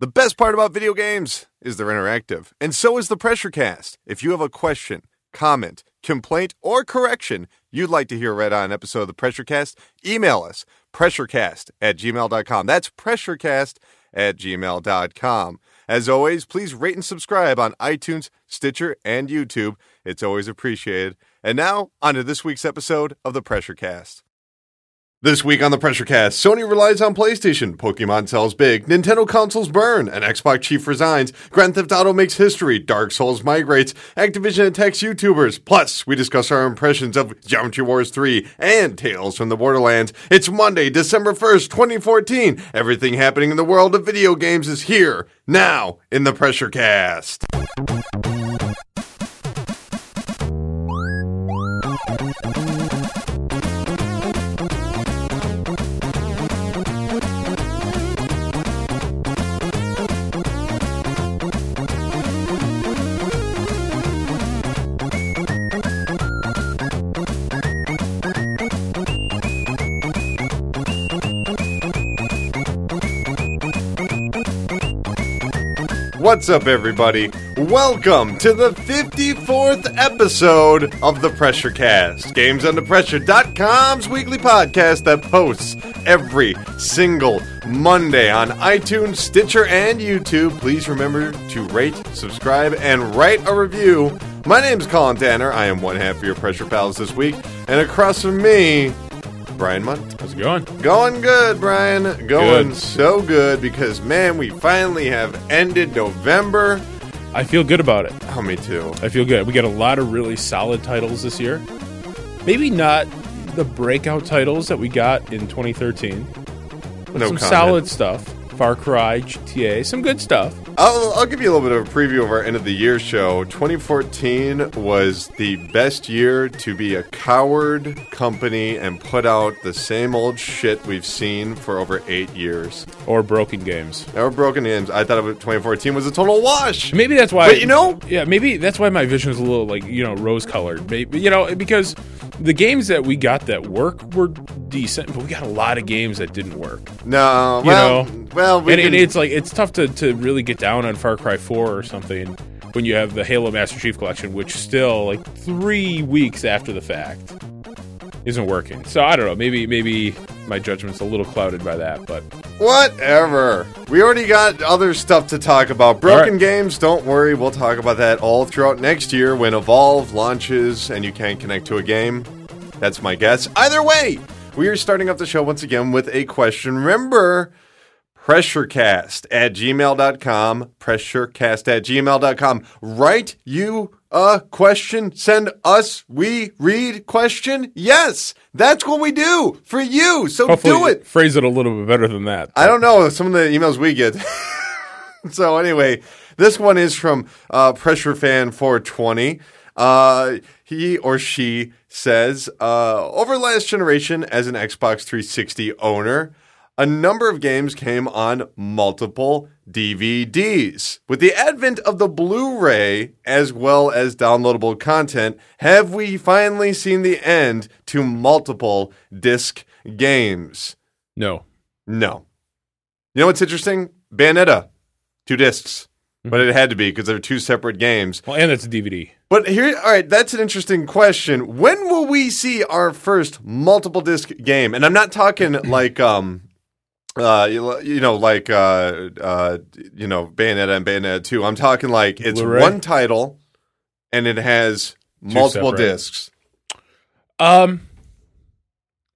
The best part about video games is they're interactive, and so is the Pressure Cast. If you have a question, comment, complaint, or correction you'd like to hear read on an episode of the Pressure Cast, email us pressurecast at gmail.com. That's pressurecast at gmail.com. As always, please rate and subscribe on iTunes, Stitcher, and YouTube. It's always appreciated. And now, on to this week's episode of the Pressure Cast. This week on the Pressure Cast, Sony relies on PlayStation, Pokemon sells big, Nintendo consoles burn, an Xbox chief resigns, Grand Theft Auto makes history, Dark Souls migrates, Activision attacks YouTubers. Plus, we discuss our impressions of Geometry Wars 3 and Tales from the Borderlands. It's Monday, December 1st, 2014. Everything happening in the world of video games is here, now, in the Pressure Cast. What's up, everybody? Welcome to the 54th episode of the Pressure Cast, GamesUnderPressure.com's weekly podcast that posts every single Monday on iTunes, Stitcher, and YouTube. Please remember to rate, subscribe, and write a review. My name's Colin Danner. I am one half of your Pressure Pals this week, and across from me, Brian Munt. How's it going? Going good, Brian. Going Good. so good because, man, we finally have ended November. I feel good about it. Oh, me too. I feel good. We got a lot of really solid titles this year. Maybe not the breakout titles that we got in 2013, but No some comment. solid stuff. Far Cry, GTA, some good stuff. I'll, I'll give you a little bit of a preview of our end of the year show. 2014 was the best year to be a coward company and put out the same old shit we've seen for over eight years. Or broken games. Our broken games. I thought of 2014 was a total wash. Maybe that's why. But you know- yeah, maybe that's why my vision was a little like you know rose colored. Maybe you know because the games that we got that work were decent, but we got a lot of games that didn't work. No, You well, know, well, we and, and it's like it's tough to, to really get down on Far Cry Four or something when you have the Halo Master Chief Collection, which still like three weeks after the fact isn't working. So I don't know. Maybe maybe my judgment's a little clouded by that, but Whatever. We already got other stuff to talk about. Broken right. games, don't worry. We'll talk about that all throughout next year when Evolve launches and you can't connect to a game. That's my guess. Either way, we are starting off the show once again with a question. Remember, pressurecast at gmail.com. Pressurecast at gmail.com. Write you a question. Send us, we read question. Yes, that's what we do for you. So hopefully do it. phrase it a little bit better than that. I don't know some of the emails we get. so anyway, this one is from uh, Pressure Fan 420. Uh, he or she says, uh, over last generation, as an Xbox 360 owner, a number of games came on multiple DVDs. With the advent of the Blu ray as well as downloadable content, have we finally seen the end to multiple disc games? No. No. You know what's interesting? Bayonetta, two discs, but it had to be because they're two separate games. Well, and it's a DVD. But here, all right, that's an interesting question. When will we see our first multiple disc game? And I'm not talking like, um, uh, you, you know, like, uh, uh, you know, Bayonetta and Bayonetta 2. I'm talking like it's Blu-ray? one title and it has multiple separate. discs. Um,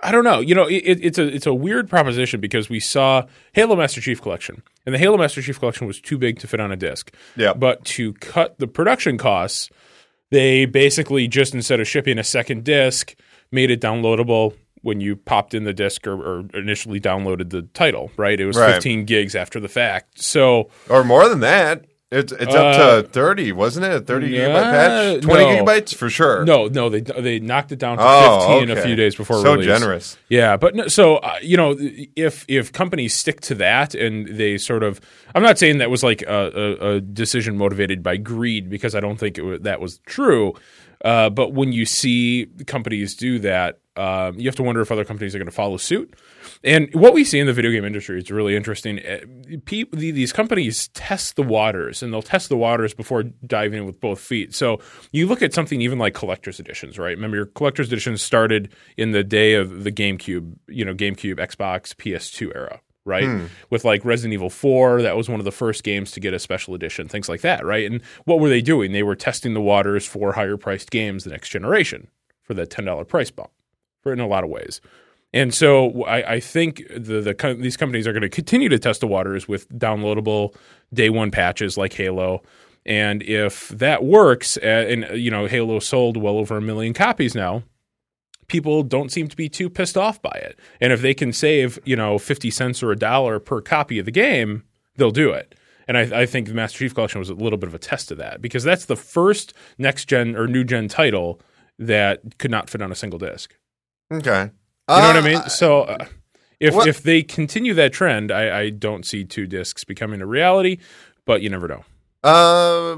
I don't know. You know, it, it's a it's a weird proposition because we saw Halo Master Chief Collection, and the Halo Master Chief Collection was too big to fit on a disc. Yeah. But to cut the production costs, they basically just instead of shipping a second disc, made it downloadable when you popped in the disc or, or initially downloaded the title. Right? It was Right. 15 gigs after the fact. So Or more than that. It's, it's up Uh, to 30, wasn't it? A 30 yeah, gigabyte patch? 20 no. gigabytes for sure. no, no, they they knocked it down to Oh, 15 a few days before So release. generous. Yeah, but no, so uh, you know, if if companies stick to that and they sort of, I'm not saying that was like a, a, a decision motivated by greed because I don't think it that was true. Uh, but when you see companies do that, um, you have to wonder if other companies are going to follow suit. And what we see in the video game industry is really interesting. Uh, People, these companies test the waters, and they'll test the waters before diving in with both feet. So you look at something even like collector's editions, right? Remember, your collector's editions started in the day of the GameCube, you know, GameCube, Xbox, PS2 era right? Hmm. With like Resident Evil 4, that was one of the first games to get a special edition, things like that, right? And what were they doing? They were testing the waters for higher priced games the next generation for that $10 price bump for in a lot of ways. And so I, I think the, the these companies are going to continue to test the waters with downloadable day one patches like Halo. And if that works, uh, and you know Halo sold well over a million copies now, people don't seem to be too pissed off by it. And if they can save you know fifty cents or a dollar per copy of the game, they'll do it. And I, I, think the Master Chief Collection was a little bit of a test of that because that's the first next gen or new gen title that could not fit on a single disc. Okay. You know what I uh, mean? So uh, if what? if they continue that trend, I, I don't see two discs becoming a reality, but you never know. Uh,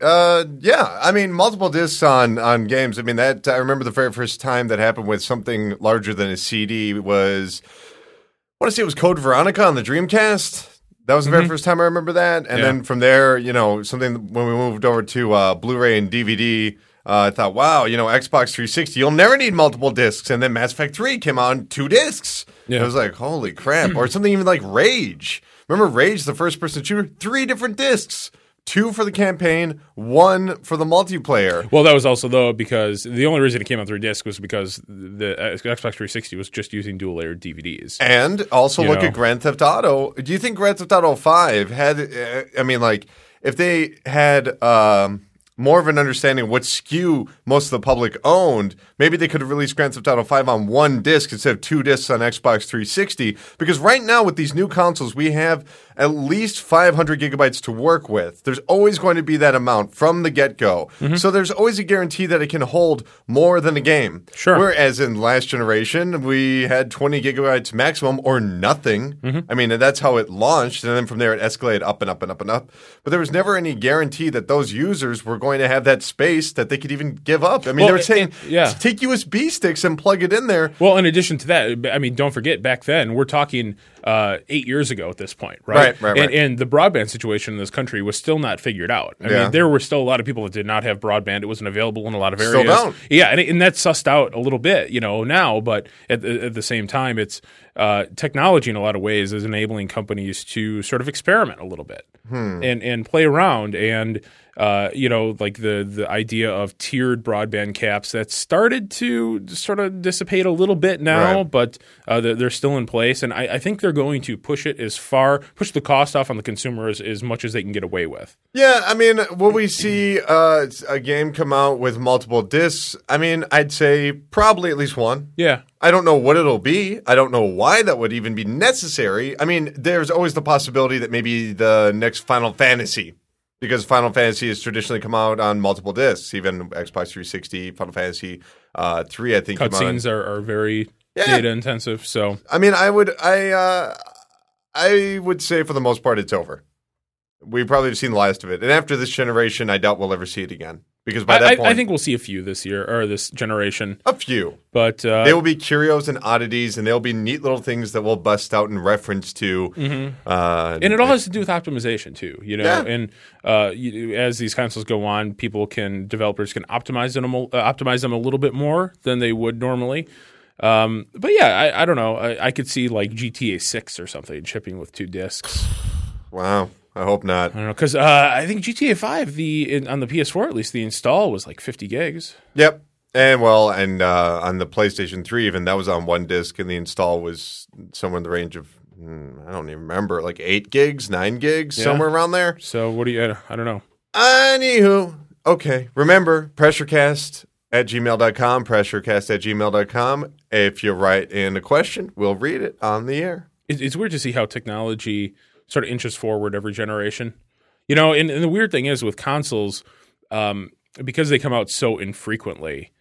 uh, yeah. I mean, multiple discs on on games. I mean, that I remember the very first time that happened with something larger than a CD was. I want to say it was Code Veronica on the Dreamcast. That was the mm-hmm. very first time I remember that, and yeah. then from there, you know, something when we moved over to uh, Blu-ray and DVD. Uh, I thought, wow, you know, Xbox 360, you'll never need multiple discs. And then Mass Effect 3 came on two discs. Yeah. I was like, holy crap. or something even like Rage. Remember Rage, the first person shooter? Three different discs two for the campaign, one for the multiplayer. Well, that was also though because the only reason it came on three disc was because the Xbox 360 was just using dual layer DVDs. And also you look know. at Grand Theft Auto. Do you think Grand Theft Auto 5 had? Uh, I mean, like if they had. Um, more of an understanding of what SKU most of the public owned, maybe they could have released Grand Theft Auto 5 on one disc instead of two discs on Xbox 360. Because right now, with these new consoles, we have at least 500 gigabytes to work with. There's always going to be that amount from the get go. Mm-hmm. So there's always a guarantee that it can hold more than a game. Sure. Whereas in last generation, we had 20 gigabytes maximum or nothing. Mm-hmm. I mean, that's how it launched. And then from there, it escalated up and up and up and up. But there was never any guarantee that those users were going to have that space that they could even give up. I mean, well, they were saying, it, yeah. take USB sticks and plug it in there. Well, in addition to that, I mean, don't forget back then, we're talking uh, eight years ago at this point, right? Right, right, right. And, and, the broadband situation in this country was still not figured out. I yeah. mean, there were still a lot of people that did not have broadband. It wasn't available in a lot of areas. Still don't. Yeah, and, and that's sussed out a little bit, you know, now. But at the, at the same time, it's uh, technology in a lot of ways is enabling companies to sort of experiment a little bit hmm. and and play around and uh, you know, like the the idea of tiered broadband caps that started to sort of dissipate a little bit now, right. but uh, they're still in place. And I, I, think they're going to push it as far, push the cost off on the consumer as, as much as they can get away with. Yeah, I mean, will we see uh, a game come out with multiple discs? I mean, I'd say probably at least one. Yeah. I don't know what it'll be. I don't know why that would even be necessary. I mean, there's always the possibility that maybe the next Final Fantasy because Final Fantasy has traditionally come out on multiple discs, even Xbox 360, Final Fantasy uh, three, I think. Cutscenes are, are very yeah. data intensive. So I mean, I would I uh, I would say for the most part it's over. We probably have seen the last of it, and after this generation, I doubt we'll ever see it again because by that I, point, I think we'll see a few this year or this generation. A few, but uh, they will be curios and oddities, and they'll be neat little things that we'll bust out in reference to. Mm-hmm. Uh, and it all has to do with optimization too, you know. Yeah. And uh, you, as these consoles go on, people can developers can optimize them uh, optimize them a little bit more than they would normally. Um, but yeah, I, I don't know. I, I could see like GTA Six or something shipping with two discs. Wow. I hope not. I don't know because uh, I think GTA Five the in, on the PS4 at least the install was like 50 gigs. Yep, and well, and uh, on the PlayStation Three even that was on one disc, and the install was somewhere in the range of hmm, I don't even remember like eight gigs, nine gigs, yeah. somewhere around there. So what do you? I don't know. Anywho, okay. Remember pressurecast at gmail.com, pressurecast at gmail.com. If you write in a question, we'll read it on the air. It's weird to see how technology sort of inches forward every generation. You know, and, and the weird thing is with consoles, um, because they come out so infrequently,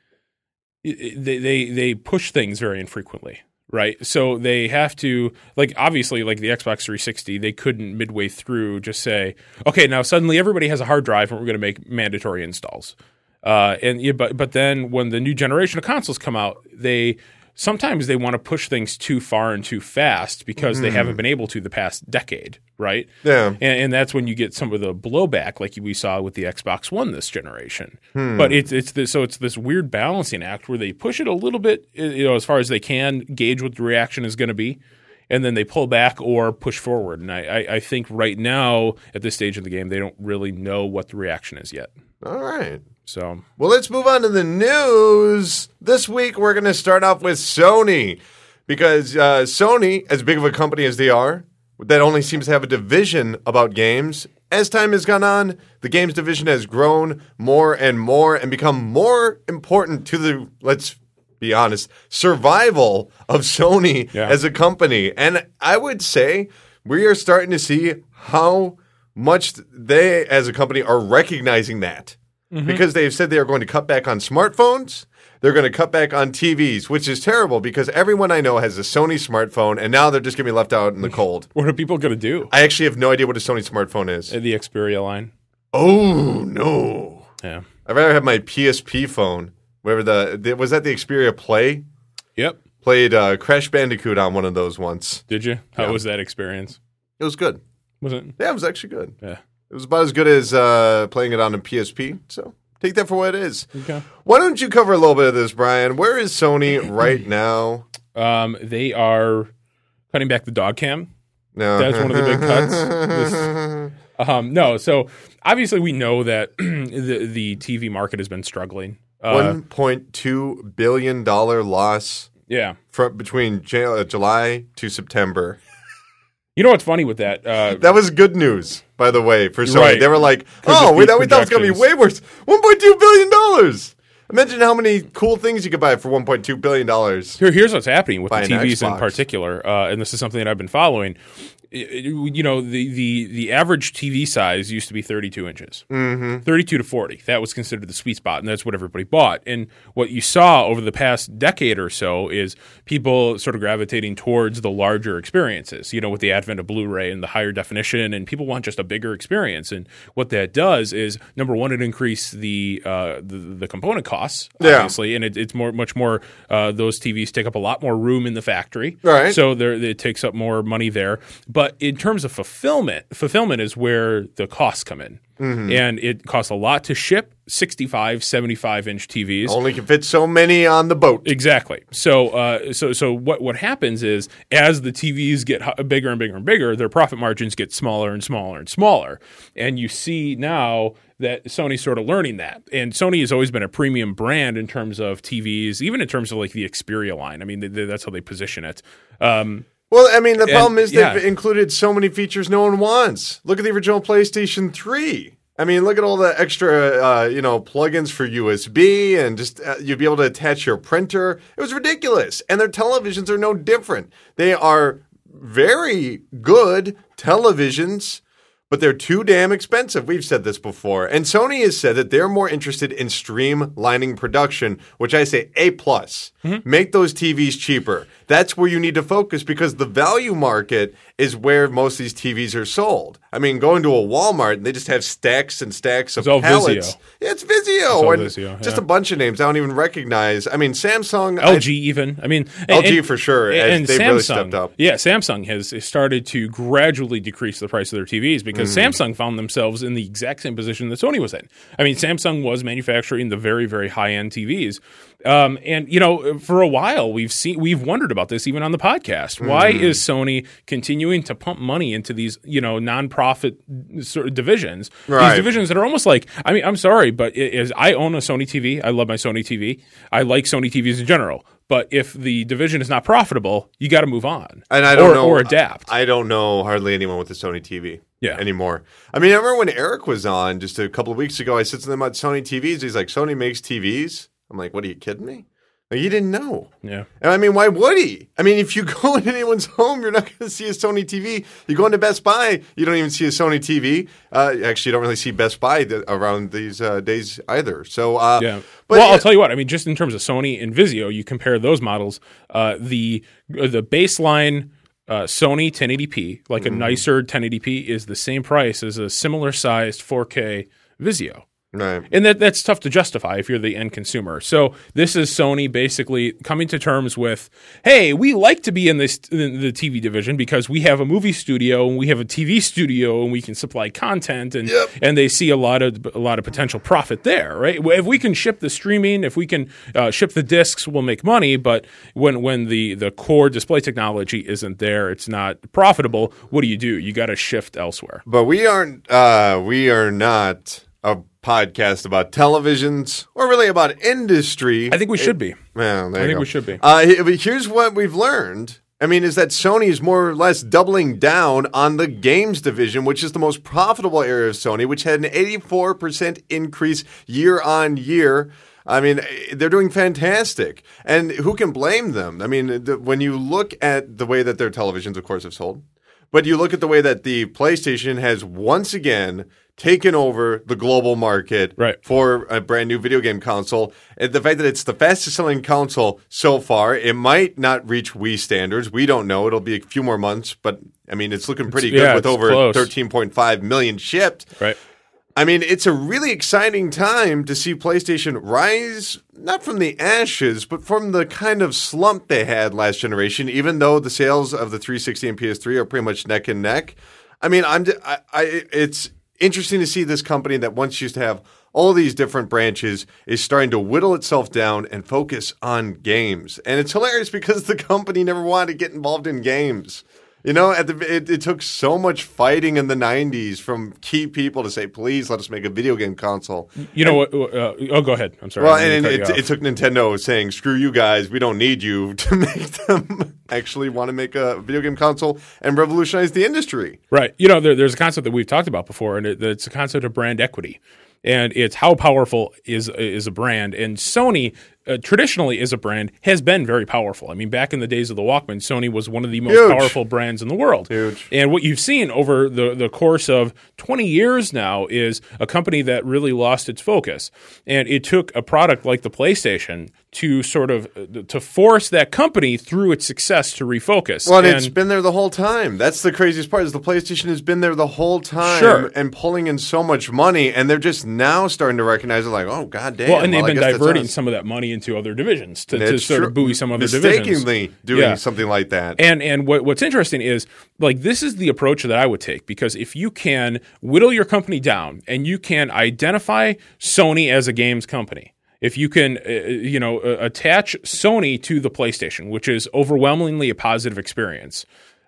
they, they they push things very infrequently, right? So they have to like obviously like the Xbox 360, they couldn't midway through just say, okay, now suddenly everybody has a hard drive and we're going to make mandatory installs. Uh, and yeah, but but then when the new generation of consoles come out, they sometimes they want to push things too far and too fast because they mm-hmm. haven't been able to the past decade, right? Yeah. and, and that's when you get some of the blowback, like we saw with the Xbox One this generation. Hmm. But it's it's this, so it's this weird balancing act where they push it a little bit, you know, as far as they can gauge what the reaction is going to be, and then they pull back or push forward. And I, I, I think right now at this stage of the game, they don't really know what the reaction is yet. All right. So Well, let's move on to the news. This week, we're going to start off with Sony because uh, Sony, as big of a company as they are, that only seems to have a division about games. As time has gone on, the games division has grown more and more and become more important to the, let's be honest, survival of Sony Yeah. as a company. And I would say we are starting to see how much they, as a company, are recognizing that because they've said they are going to cut back on smartphones. They're going to cut back on TVs, which is terrible because everyone I know has a Sony smartphone, and now they're just going to be left out in the cold. what are people going to do? I actually have no idea what a Sony smartphone is. The Xperia line. Oh no! Yeah. I'd rather have my PSP phone. Whatever the, the was that the Xperia Play Yep. played uh, Crash Bandicoot on one of those once. Did you? How Yeah. was that experience? It was good. Was it? Yeah, it was actually good. Yeah. It was about as good as uh, playing it on a PSP. So take that for what it is. Okay. Why don't you cover a little bit of this, Brian? Where is Sony right now? Um, they are cutting back the dog cam. No. That's one of the big cuts. This- um, no, so obviously we know that the the TV market has been struggling. Uh, One point two billion dollar loss yeah. from between J- uh, July to September. You know what's funny with that? Uh, That was good news, by the way, for Sony. Right. They were like, "Oh, we thought we thought it was going to be way worse. One point two billion dollars. Imagine how many cool things you could buy for one point two billion dollars. Here, here's what's happening with the TVs in particular, uh, and this is something that I've been following. You know, the, the, the average TV size used to be 32 inches, mm-hmm. 32 to 40. That was considered the sweet spot, and that's what everybody bought. And what you saw over the past decade or so is people sort of gravitating towards the larger experiences. You know, with the advent of Blu-ray and the higher definition, and people want just a bigger experience. And what that does is number one, it increase the uh, the, the component costs, Yeah. obviously, and it, it's more much more. Uh, those TVs take up a lot more room in the factory, Right. So there, it takes up more money there. But in terms of fulfillment, fulfillment is where the costs come in, Mm-hmm. and it costs a lot to ship 65, 75 inch TVs. Only can fit so many on the boat. Exactly. So, uh, so, so what what happens is as the TVs get bigger and bigger and bigger, their profit margins get smaller and smaller and smaller, and you see now that Sony's sort of learning that. And Sony has always been a premium brand in terms of TVs, even in terms of like the Xperia line. I mean, th- th- that's how they position it. Um, Well, I mean, the problem is they've included so many features no one wants. Look at the original PlayStation 3. I mean, look at all the extra, uh, you know, plugins for USB and just uh, you'd be able to attach your printer. It was ridiculous. And their televisions are no different. They are very good televisions, but they're too damn expensive. We've said this before. And Sony has said that they're more interested in streamlining production, which I say A plus. Make those TVs cheaper. That's where you need to focus because the value market is where most of these TVs are sold. I mean, going to a Walmart and they just have stacks and stacks of It's all pallets. Vizio. Yeah, it's Vizio. all and Vizio, Just a bunch of names I don't even recognize. I mean, Samsung. I- LG even. I mean, LG for sure, And they've Samsung, really stepped up. Yeah, Samsung has started to gradually decrease the price of their TVs because Mm-hmm. Samsung found themselves in the exact same position that Sony was in. I mean, Samsung was manufacturing the very very high end TVs, um, and you know, for a while we've seen we've wondered about this even on the podcast. Why Mm-hmm. is Sony continuing to pump money into these you know nonprofit sort of divisions? Right. These divisions that are almost like I mean, I'm sorry, but it is I own a Sony TV. I love my Sony TV. I like Sony TVs in general. But if the division is not profitable, you got to move on And I don't or, know or adapt. I don't know hardly anyone with a Sony TV. Yeah. Anymore. I mean, I remember when Eric was on just a couple of weeks ago. I said to them about Sony TVs. He's like, "Sony makes TVs." I'm like, "What are you kidding me?" Like, he didn't know. yeah. And I mean, why would he? I mean, if you go in anyone's home, you're not going to see a Sony TV. You go into Best Buy, you don't even see a Sony TV. Uh, actually, you don't really see Best Buy th- around these uh, days either. So, uh, Yeah. But well, I'll tell you what. I mean, just in terms of Sony and Vizio, you compare those models. Uh, the the baseline uh, Sony 1080p, like Mm-hmm. a nicer 1080p, is the same price as a similar sized 4K Vizio. Right. And that that's tough to justify if you're the end consumer. So this is Sony basically coming to terms with, hey, we like to be in this in the TV division because we have a movie studio and we have a TV studio and we can supply content and Yep. and they see a lot of a lot of potential profit there, right? If we can ship the streaming, if we can uh, ship the discs, we'll make money. But when when the the core display technology isn't there, it's not profitable. What do you do? You got to shift elsewhere. But we aren't. Uh, we are not a podcast about televisions or really about industry. I think we should be. Well, there I think go. we should be. Uh, here's what we've learned. I mean, is that Sony is more or less doubling down on the games division, which is the most profitable area of Sony, which had an 84% increase year on year. I mean, they're doing fantastic. And who can blame them? I mean, the, when you look at the way that their televisions, of course, have sold, but you look at the way that the PlayStation has once again taken over the global market Right. for a brand new video game console. And the fact that it's the fastest selling console so far, it might not reach Wii standards. We don't know. It'll be a few more months, but I mean, it's looking pretty It's- good yeah, with over close. 13.5 million shipped. Right. I mean, it's a really exciting time to see PlayStation rise, not from the ashes, but from the kind of slump they had last generation, even though the sales of the 360 and PS3 are pretty much neck and neck. I mean, I'm, I, I, it's interesting to see this company that once used to have all these different branches is starting to whittle itself down and focus on games. And it's hilarious because the company never wanted to get involved in games. You know, at the it, it took so much fighting in the '90s from key people to say, "Please let us make a video game console." You know what? Uh, oh, go ahead. I'm sorry. Well, and it, it, took Nintendo saying, "Screw you guys, we don't need you," to make them actually want to make a video game console and revolutionize the industry. Right. You know, there, there's a concept that we've talked about before, and it, it's a concept of brand equity, and it's how powerful is is a brand. And Sony uh, traditionally, is a brand, has been very powerful. I mean, back in the days of the Walkman, Sony was one of the most Huge. powerful brands in the world. Huge. And what you've seen over the, the course of 20 years now is a company that really lost its focus. And it took a product like the PlayStation to sort of uh, to force that company through its success to refocus. Well, and and it's been there the whole time. That's the craziest part is the PlayStation has been there the whole time Sure. and pulling in so much money, and they're just now starting to recognize it. Like, oh god damn! well, and they've I been diverting some of that money into other divisions to, to sort true. of buoy some other divisions. mistakenly doing Yeah. something like that. And and what, what's interesting is like this is the approach that I would take because if you can whittle your company down and you can identify Sony as a games company, if you can uh, you know uh, attach Sony to the PlayStation, which is overwhelmingly a positive experience.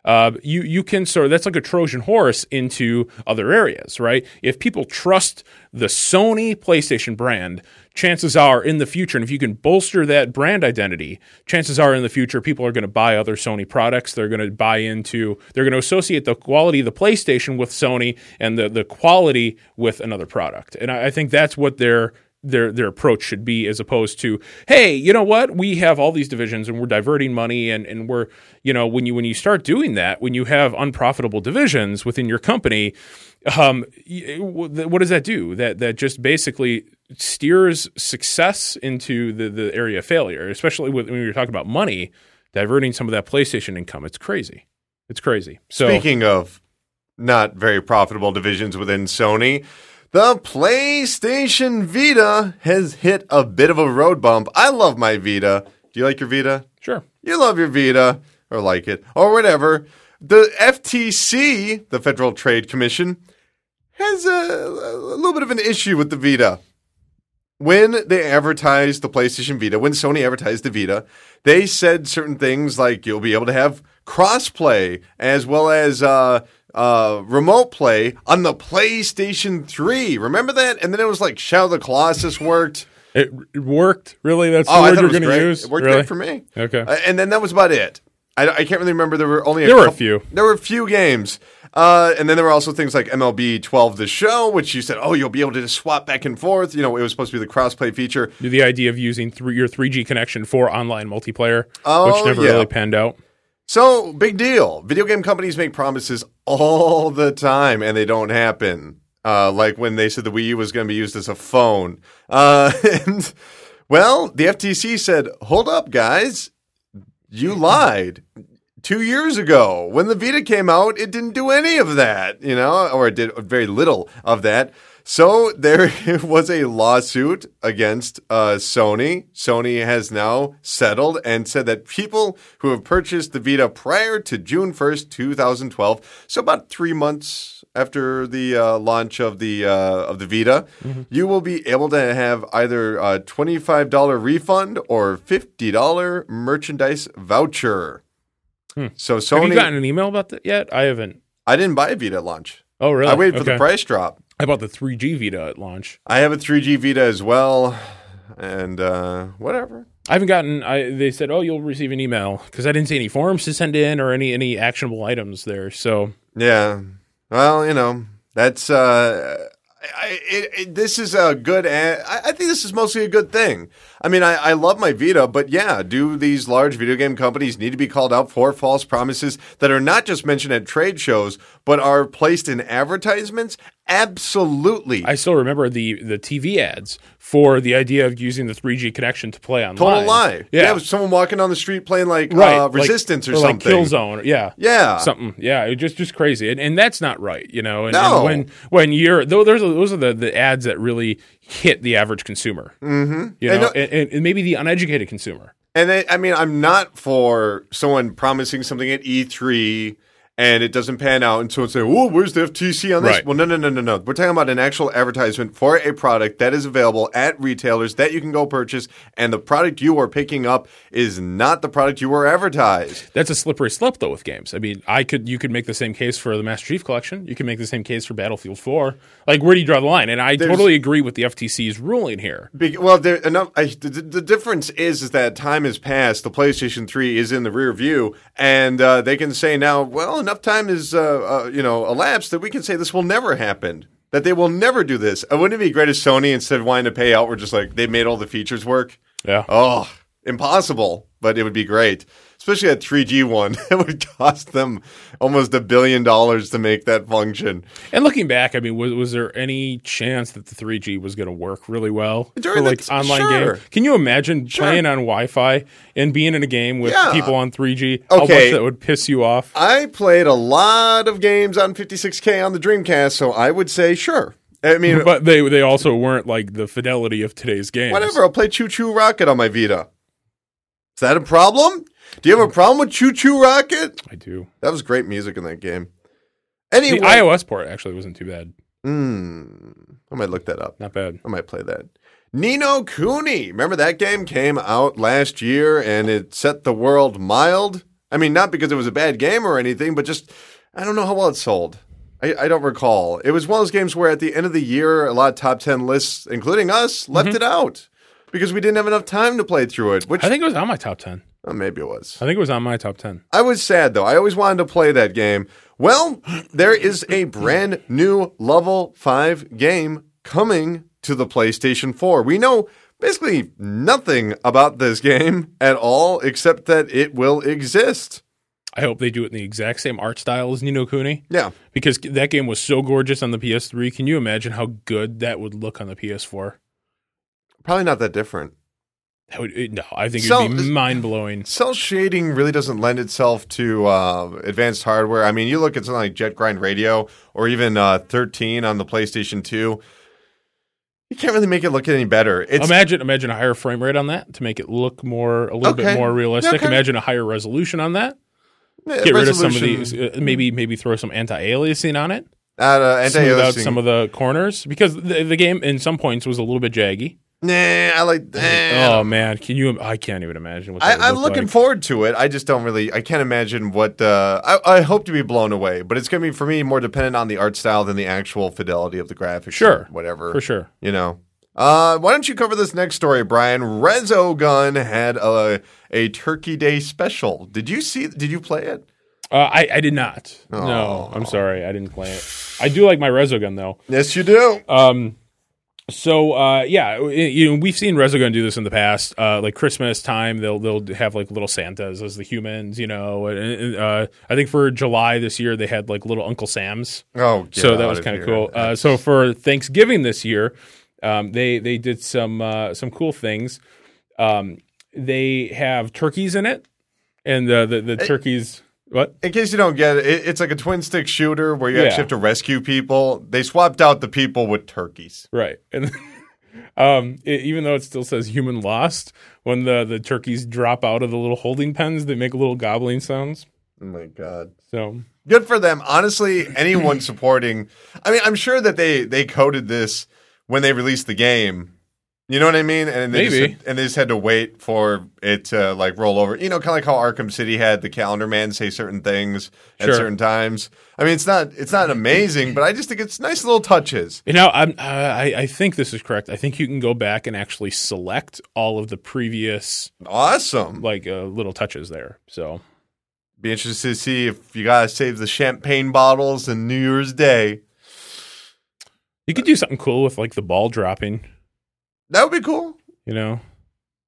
Uh, you you can sort of that's like a Trojan horse into other areas, right? If people trust the Sony PlayStation brand, chances are in the future, and if you can bolster that brand identity, chances are in the future people are going to buy other Sony products. They're going to buy into, they're going to associate the quality of the PlayStation with Sony and the the quality with another product. And I, I think that's what their their their approach should be as opposed to hey you know what? We have all these divisions and we're diverting money and and we're you know when you when you start doing that when you have unprofitable divisions within your company um what does that do? That that just basically steers success into the the area of failure especially with, when you're talking about money diverting some of that PlayStation income. It's crazy. It's crazy. So Speaking of not very profitable divisions within Sony, the PlayStation Vita has hit a bit of a road bump. I love my Vita. Do you like your Vita? sure You love your Vita, or like it, or whatever. The FTC, the Federal Trade Commission, has a, a little bit of an issue with the Vita. When they advertised the PlayStation Vita, when Sony advertised the Vita, they said certain things like you'll be able to have crossplay as well as uh, uh, remote play on the PlayStation 3. Remember that? And then it was like Shadow of the Colossus worked. it, it worked really that's the Oh, I word thought you're it was going to great. use It worked really great for me. Okay. Uh, and then that was about it. I, I can't really remember. There were only a There were a few. There were a few games. Uh, and then there were also things like MLB 12 The Show, which you said, oh, you'll be able to just swap back and forth. You know, it was supposed to be the crossplay feature. the idea of using three, your 3G connection for online multiplayer, Oh, which never yeah. really panned out. So, big deal. Video game companies make promises all the time, and they don't happen. Uh, like when they said the Wii U was going to be used as a phone. Uh, and, well, the FTC said, hold up, guys. You lied. Two years ago, when the Vita came out, it didn't do any of that, you know, or it did very little of that. So there was a lawsuit against uh, Sony. Sony has now settled and said that people who have purchased the Vita prior to June 1st, 2012, so about three months after the uh, launch of the uh, of the Vita, you will be able to have either a twenty-five dollar refund or fifty dollar merchandise voucher. So Sony, Have you gotten an email about that yet? I haven't. I didn't buy a Vita at launch. Oh, really? I waited for the price drop. I bought the 3G Vita at launch. I have a 3G Vita as well, and uh, whatever. I haven't gotten. I they said, oh, you'll receive an email because I didn't see any forms to send in or any any actionable items there. So Yeah. Well, you know, that's. Uh, I, it, it, this is a good. i think this is mostly a good thing. I mean, I, I love my Vita, but yeah, do these large video game companies need to be called out for false promises that are not just mentioned at trade shows, but are placed in advertisements? Absolutely. I still remember the the TV ads for the idea of using the 3G connection to play online. Total lie. Yeah. was someone walking down the street playing like right. uh, like- Resistance or, like something. Killzone. Yeah. Yeah. Something. Yeah. It just just crazy, and, and that's not right. You know. And, No. and when when you're though, those are those are the, the ads that really hit the average consumer. Mm-hmm. You And know, no- and, and, and maybe the uneducated consumer. And they, I mean, I'm not for someone promising something at E3 and it doesn't pan out, and someone say, "Oh, where's the FTC on this?" Right. Well, no, no, no, no, no. We're talking about an actual advertisement for a product that is available at retailers that you can go purchase, and the product you are picking up is not the product you were advertised. That's a slippery slope, though, with games. I mean, I could you could make the same case for the Master Chief Collection. You can make the same case for Battlefield Four. Like, where do you draw the line? And I totally agree with the FTC's ruling here. Be- well, there enough. I, the, the difference is is that time has passed. The PlayStation Three is in the rear view, and uh, they can say now, well, enough time is uh, uh, you know elapsed that we can say this will never happen. That they will never do this. Uh, wouldn't it be great if Sony, instead of wanting to pay out, were just like they made all the features work? Yeah. Oh, impossible, but it would be great. Especially that 3G one. it would cost them almost a billion dollars to make that function. And looking back, I mean, was, was there any chance that the 3G was going to work really well During for like t- online sure. game? Can you imagine playing on Wi-Fi and being in a game with Yeah. people on 3G? How Okay. that would piss you off? I played a lot of games on 56K on the Dreamcast, so I would say sure. I mean, But they they also weren't like the fidelity of today's games. whatever. I'll play ChuChu Rocket on my Vita. Is that a problem? Do you have a problem with ChuChu Rocket? I do. That was great music in that game. The Anyway, iOS port actually wasn't too bad. Hmm, I might look that up. Not bad. I might play that. Ni no Kuni. Remember that game came out last year and it set the world mild? I mean, not because it was a bad game or anything, but just, I don't know how well it sold. I, I don't recall. It was one of those games where at the end of the year, a lot of top 10 lists, including us, left it out because we didn't have enough time to play through it, which I think it was on my top 10. Oh, maybe it was. I think it was on my top 10. I was sad though. I always wanted to play that game. Well, there is a brand new level 5 game coming to the PlayStation 4. We know basically nothing about this game at all except that it will exist. I hope they do it in the exact same art style as Ni no Kuni. Yeah. Because that game was so gorgeous on the PS3. Can you imagine how good that would look on the PS4? Probably not that different. That would it, no. I think So- it'd be mind blowing. Cell shading really doesn't lend itself to uh, advanced hardware. I mean, you look at something like Jet Grind Radio or even uh, 13 on the PlayStation 2. You can't really make it look any better. It's Imagine imagine a higher frame rate on that to make it look more a little Okay. bit more realistic. Okay. Imagine a higher resolution on that. Get rid of some of resolution- these. Uh, maybe maybe throw some anti-aliasing on it. Uh, Smooth out some of the corners because the, the game in some points was a little bit jaggy. Nah, I like. eh, Oh man, can you? I can't even imagine what that I, I'm look looking like. forward to it. I just don't really. I can't imagine what. Uh, I, I hope to be blown away, but it's going to be for me more dependent on the art style than the actual fidelity of the graphics. Sure. or whatever for sure. You know. Uh, why don't you cover this next story, Brian? Resogun had a a Turkey Day special. Did you see? Did you play it? Uh, I I did not. No, I'm sorry, I didn't play it. I do like my Resogun though. Yes, you do. Um, so uh, yeah, you know we've seen Resogun do this in the past. Uh, like Christmas time, they'll they'll have like little Santas as the humans, you know. And, and, uh, I think for July this year they had like little Uncle Sams. Oh, so that was kind of cool. Uh, so for Thanksgiving this year, um, they they did some uh, some cool things. Um, they have turkeys in it, and the the, the turkeys. What? In case you don't get it, it it's like a twin stick shooter where you Yeah. actually have to rescue people. They swapped out the people with turkeys. Right. And um, it, even though it still says human lost, when the, the turkeys drop out of the little holding pens, they make little gobbling sounds. Oh my god. So Good for them. Honestly, anyone supporting I mean, I'm sure that they they coded this when they released the game. You know what I mean? And they Maybe. just, and they just had to wait for it to like roll over. You know, kind of like how Arkham City had the calendar man say certain things at certain times. I mean, it's not it's not amazing, but I just think it's nice little touches. you know, I'm, uh, I, I think this is correct. I think you can go back and actually select all of the previous Awesome. like uh, little touches there. So Be interested to see if you gotta save the champagne bottles and New Year's Day. you could do something cool with like the ball dropping. That would be cool. You know,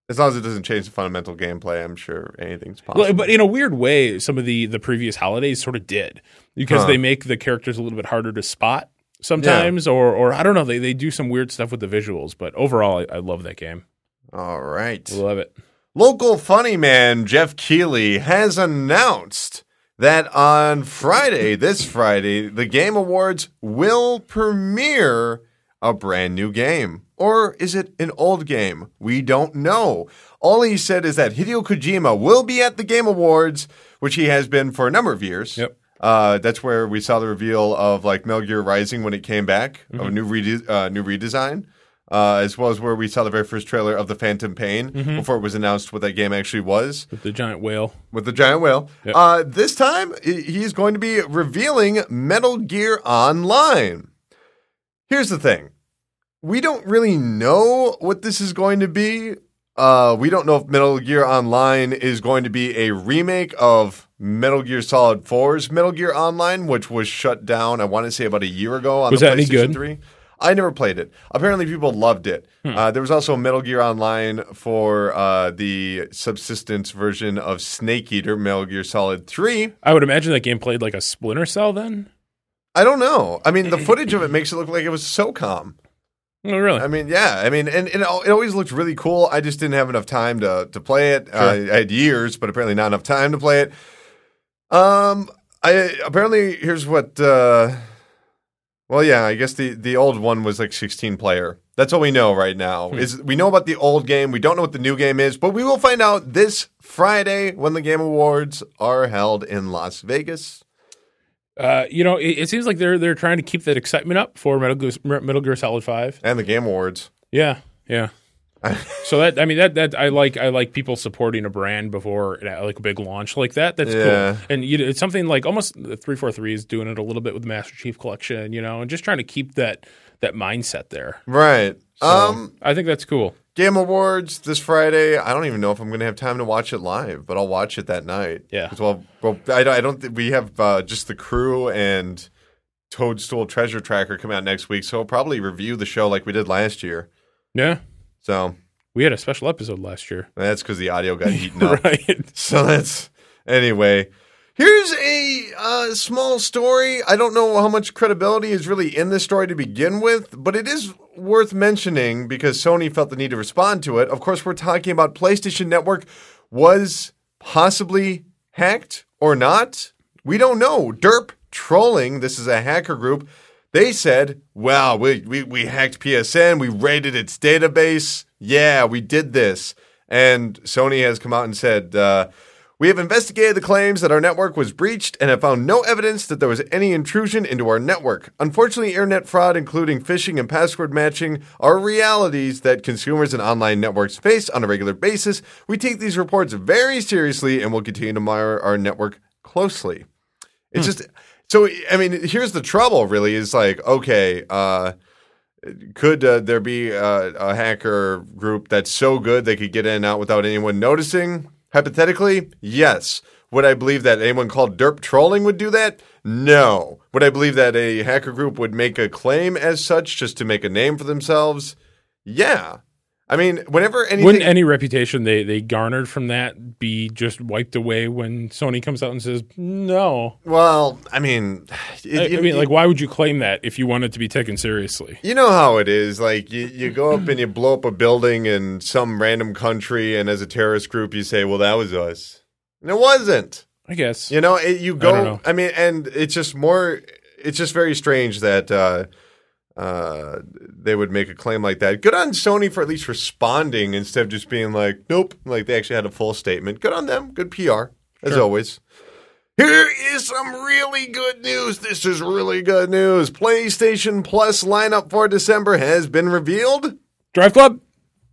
As long as it doesn't change the fundamental gameplay, I'm sure anything's possible. Well, but in a weird way, some of the the previous holidays sort of did because Huh. they make the characters a little bit harder to spot sometimes, or or I don't know, they they do some weird stuff with the visuals. But overall, I, I love that game. All right. Love it. Local funny man Jeff Keighley has announced that on Friday, this Friday, the Game Awards will premiere a brand new game. Or is it an old game? We don't know. All he said is that Hideo Kojima will be at the Game Awards, which he has been for a number of years. Yep. Uh, that's where we saw the reveal of like Metal Gear Rising when it came back, of Mm-hmm. a new rede- uh, new redesign, uh, as well as where we saw the very first trailer of the Phantom Pain Mm-hmm. before it was announced what that game actually was With the giant whale. with the giant whale. Yep. Uh, this time he- he's going to be revealing Metal Gear Online. Here's the thing: we don't really know what this is going to be. Uh, we don't know if Metal Gear Online is going to be a remake of Metal Gear Solid 4's Metal Gear Online, which was shut down. I want to say about a year ago on Was the that any PlayStation good? 3. I never played it. Apparently, people loved it. Hmm. Uh, there was also Metal Gear Online for uh, the subsistence version of Snake Eater, Metal Gear Solid 3. I would imagine that game played like a Splinter Cell then. I don't know. I mean, the footage of it makes it look like it was SOCOM. Oh, really? I mean, yeah. I mean, and, and it always looked really cool. I just didn't have enough time to to play it. Uh, I had years, but apparently not enough time to play it. Um, I apparently here's what. Uh, well, yeah, I guess the the old one was like 16 player. That's all we know right now. Is we know about the old game. We don't know what the new game is, but we will find out this Friday when the Game Awards are held in Las Vegas. Uh, you know, it, it seems like they're they're trying to keep that excitement up for Metal Gear, Metal Gear Solid Five. And the Game Awards. Yeah, yeah. so that I mean that that I like I like people supporting a brand before like a big launch like that. That's Yeah. cool. And you know, it's something like almost three four three is doing it a little bit with the Master Chief Collection, you know, and just trying to keep that that mindset there. Right. So, um, I think that's cool. Game Awards this Friday. I don't even know if I'm going to have time to watch it live, but I'll watch it that night. Yeah. Well, well, I don't. I don't think we have uh, just the crew and Toadstool Treasure Tracker coming out next week, so we'll probably review the show like we did last year. Yeah, So we had a special episode last year, that's because the audio got eaten up. right? So that's anyway. Here's a uh, small story. I don't know how much credibility is really in this story to begin with, but it is worth mentioning because Sony felt the need to respond to it. Of course, we're talking about PlayStation Network was possibly hacked or not. We don't know. Derp Trolling, this is a hacker group. They said, wow, we, we, we hacked PSN, we raided its database. Yeah, we did this. And Sony has come out and said, uh, we have investigated the claims that our network was breached and have found no evidence that there was any intrusion into our network. Unfortunately, internet fraud, including phishing and password matching, are realities that consumers and online networks face on a regular basis. We take these reports very seriously and will continue to monitor our network closely. It's just so. I mean, here's the trouble. Really, is like okay. uh could uh, there be uh, a hacker group that's so good they could get in and out without anyone noticing? Hypothetically, yes. Would I believe that anyone called derp trolling would do that? No. Would I believe that a hacker group would make a claim as such just to make a name for themselves? Yeah. I mean, whenever anything Wouldn't any reputation they they garnered from that be just wiped away when Sony comes out and says no? well, I mean, I, I mean, like, why would you claim that if you want it to be taken seriously? You know how it is. Like you, you go up and you blow up a building in some random country, and as a terrorist group, you say, "Well, that was us," and it wasn't. I guess. You know, it, you go. know. I, mean, and it's just more. It's just very strange that uh, uh, they would make a claim like that. Good on Sony for at least responding instead of just being like, "Nope." Like they actually had a full statement. Good on them. Good PR as Sure. always. Here is some really good news. This is really good news. PlayStation Plus lineup for December has been revealed. Drive Club?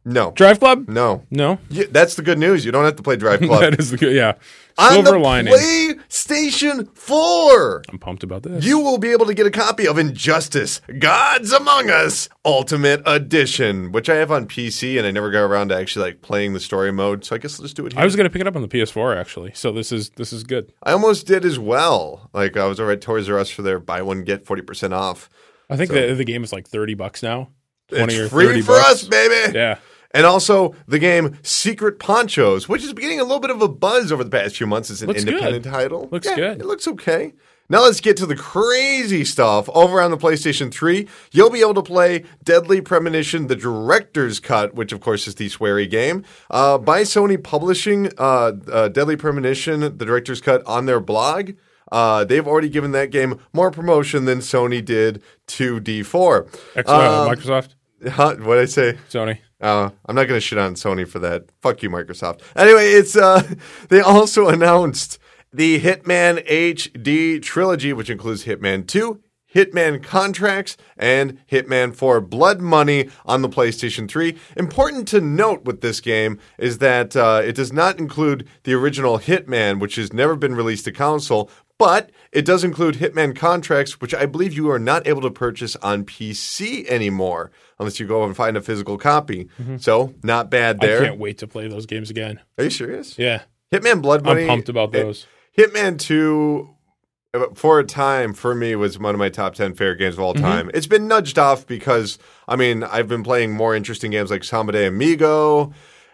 No, Drive Club? no. No. Yeah, that's the good news. You don't have to play Drive Club. that is the good. Yeah. On Silver the lining. PlayStation 4. I'm pumped about this. You will be able to get a copy of Injustice Gods Among Us Ultimate Edition, which I have on PC and I never got around to actually like playing the story mode. So I guess I'll just do it here. I was gonna pick it up on the PS4 actually, so this is this is good. I almost did as well. Like I was over at Toys R Us for their buy one get 40% off. I think the the game is like thirty bucks now. Twenty it's or free thirty for bucks. us, baby. Yeah. And also the game Secret Ponchos, which is getting a little bit of a buzz over the past few months as an Looks good. independent title. Looks Yeah, good. It looks okay. Now let's get to the crazy stuff. Over on the PlayStation 3, you'll be able to play Deadly Premonition, the director's cut, which of course is the sweary game, uh, by Sony Publishing uh, uh, Deadly Premonition, the director's cut, on their blog. Uh, they've already given that game more promotion than Sony did to D4. X, uh, Microsoft, Huh, what did I say? Sony. Uh, I'm not going to shit on Sony for that. Fuck you, Microsoft. Anyway, it's uh, they also announced the Hitman HD trilogy, which includes Hitman 2, Hitman Contracts, and Hitman 4 Blood Money on the PlayStation 3. Important to note with this game is that uh, it does not include the original Hitman, which has never been released to console, but it does include Hitman Contracts, which I believe you are not able to purchase on PC anymore unless you go and find a physical copy. So, not bad there. Mm-hmm. I can't wait to play those games again. Are you serious? Yeah. Hitman Blood Money. I'm pumped about eh, those. Hitman 2 uh, for a time for me was one of my top 10 favorite games of all Mm-hmm. time. It's been nudged off because I mean, I've been playing more interesting games like Samba de Amigo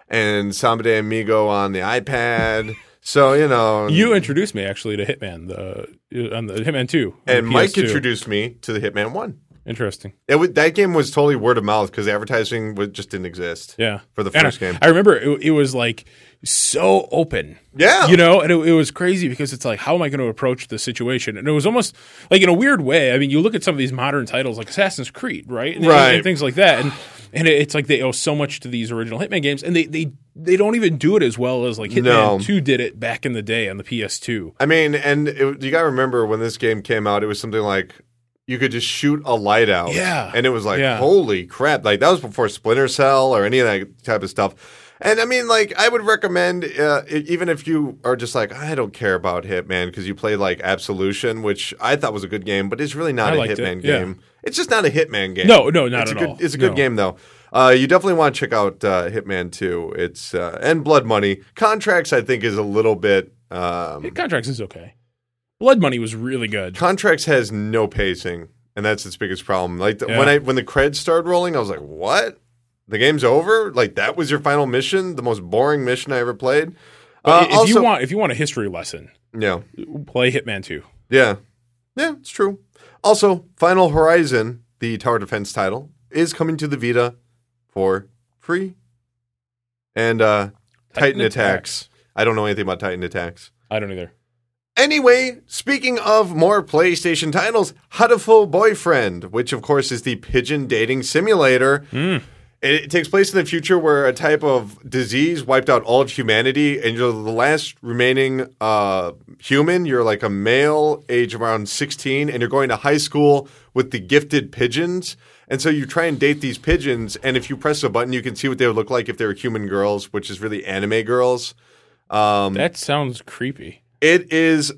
and Samba de Amigo on the iPad. So, you know, You introduced me actually to Hitman, the uh, on the Hitman Two, and Mike PS2. introduced me to the Hitman 1. Interesting. It was, that game was totally word of mouth because advertising was, just didn't exist. Yeah. For the first I, game. I remember it, it was like so open. Yeah. You know, and it, it was crazy because it's like, how am I going to approach the situation? And it was almost like in a weird way. I mean, you look at some of these modern titles like Assassin's Creed, right? And, Right. and things like that. And and it's like they owe so much to these original Hitman games, and they they they don't even do it as well as like Hitman No. Two did it back in the day on the PS2. I mean, and it, you got to remember when this game came out, it was something like you could just shoot a light out. Yeah. And it was like, Yeah. holy crap. Like, that was before Splinter Cell or any of that type of stuff. And I mean, like, I would recommend, uh, even if you are just like, I don't care about Hitman because you play like Absolution, which I thought was a good game, but it's really not I a liked it, Hitman yeah. game. It's just not a Hitman game. No, no, not it's at a good, all. It's a good No. game, though. Uh, you definitely want to check out uh, Hitman 2. It's, uh, and Blood Money. Contracts, I think, is a little bit. Um, Contracts is okay. Blood Money was really good. Contracts has no pacing, and that's its biggest problem. Like the, Yeah. when I when the credits started rolling, I was like, "What? The game's over? Like that was your final mission? The most boring mission I ever played." But Uh, if also, you want, if you want a history lesson, yeah, play Hitman Two. yeah, yeah, it's true. Also, Final Horizon, the tower defense title, is coming to the Vita for free, and uh, Titan, Titan Attacks. I don't know anything about Titan Attacks. I don't either. Anyway, speaking of more PlayStation titles, Hatoful Boyfriend, which of course is the pigeon dating simulator. It, it takes place in the future where a type of disease wiped out all of humanity, and you're the last remaining uh, human. You're like a male, age around 16, and you're going to high school with the gifted pigeons. And so you try and date these pigeons, and if you press a button, you can see what they would look like if they were human girls, which is really anime girls. Um, That sounds creepy. it is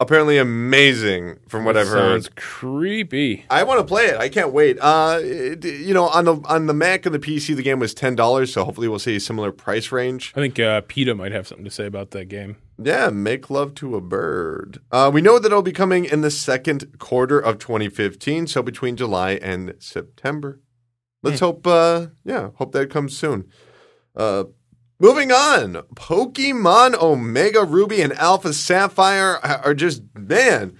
apparently amazing from what I've heard. Sounds creepy. I want to play it. I can't wait. Uh, it- you know, on the on the Mac and the PC, the game was ten dollars, so hopefully we'll see a similar price range. I think uh, PETA might have something to say about that game. Yeah, make love to a bird. Uh, we know that it'll be coming in the second quarter of 2015, so between July and September. Let's hope. Uh, yeah, hope that comes soon. Uh, moving on, Pokemon Omega Ruby and Alpha Sapphire are just man.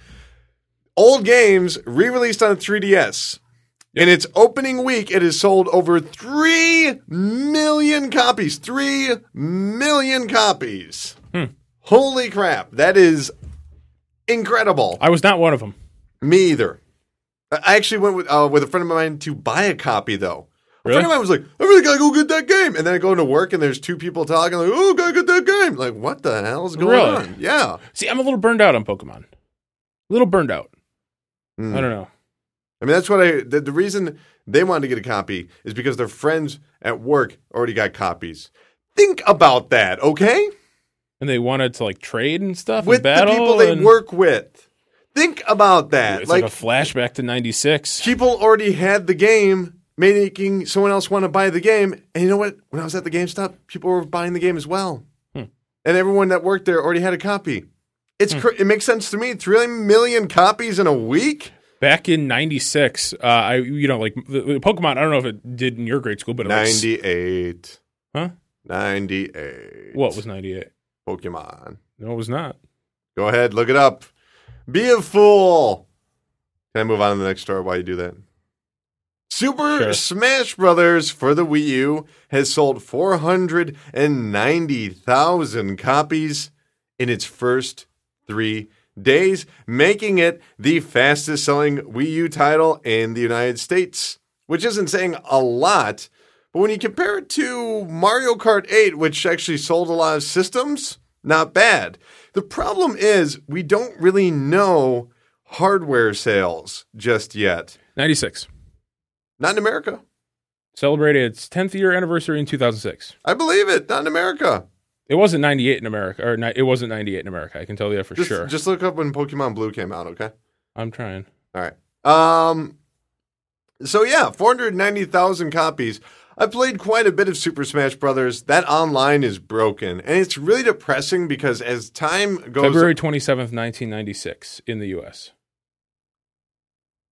Old games re-released on 3DS. In its opening week, it has sold over 3 million copies. 3 million copies. Holy crap. That is incredible. I was not one of them. Me either. I I actually went with uh, with a friend of mine to buy a copy though. A friend of mine was like, "I really gotta go get that game," and then I go into work and there's two people talking like, "Oh, gotta get that game." Like, what the hell is going Really? on? Yeah, See, I'm a little burned out on Pokemon. A little burned out. Mm. I don't know. I mean, that's what I. The, the reason they wanted to get a copy is because their friends at work already got copies. Think about that, okay? And they wanted to like trade and stuff With and battle. the people they and work with. Think about that. It's like, like, a flashback to '96. people already had the game, making someone else want to buy the game. And you know what? When I was at the GameStop, people were buying the game as well, Hmm. and everyone that worked there already had a copy. It's cr- it makes sense to me. Three million copies in a week. Back in '96, uh, I you know like the, the Pokemon. I don't know if it did in your grade school, but it was, Ninety-eight. Huh? Ninety-eight. what was '98? Pokemon? No, it was not. Go ahead, look it up. Be a fool. Can I move on to the next story while you do that? Super Sure. Smash Brothers for the Wii U has sold 490,000 copies in its first three days, making it the fastest selling Wii U title in the United States, which isn't saying a lot. But when you compare it to Mario Kart 8, which actually sold a lot of systems, not bad. The problem is we don't really know hardware sales just yet. '96 Not in America. celebrated its 10th year anniversary in 2006. I believe it. Not in America. It wasn't 98 in America, or ni- it wasn't 98 in America. I can tell you that for Just, sure. just look up when Pokemon Blue came out, okay? I'm trying. All right. Um. So yeah, four hundred ninety thousand copies. I played quite a bit of Super Smash Brothers. That online is broken, and it's really depressing because as time goes, February 27th, 1996, in the U.S.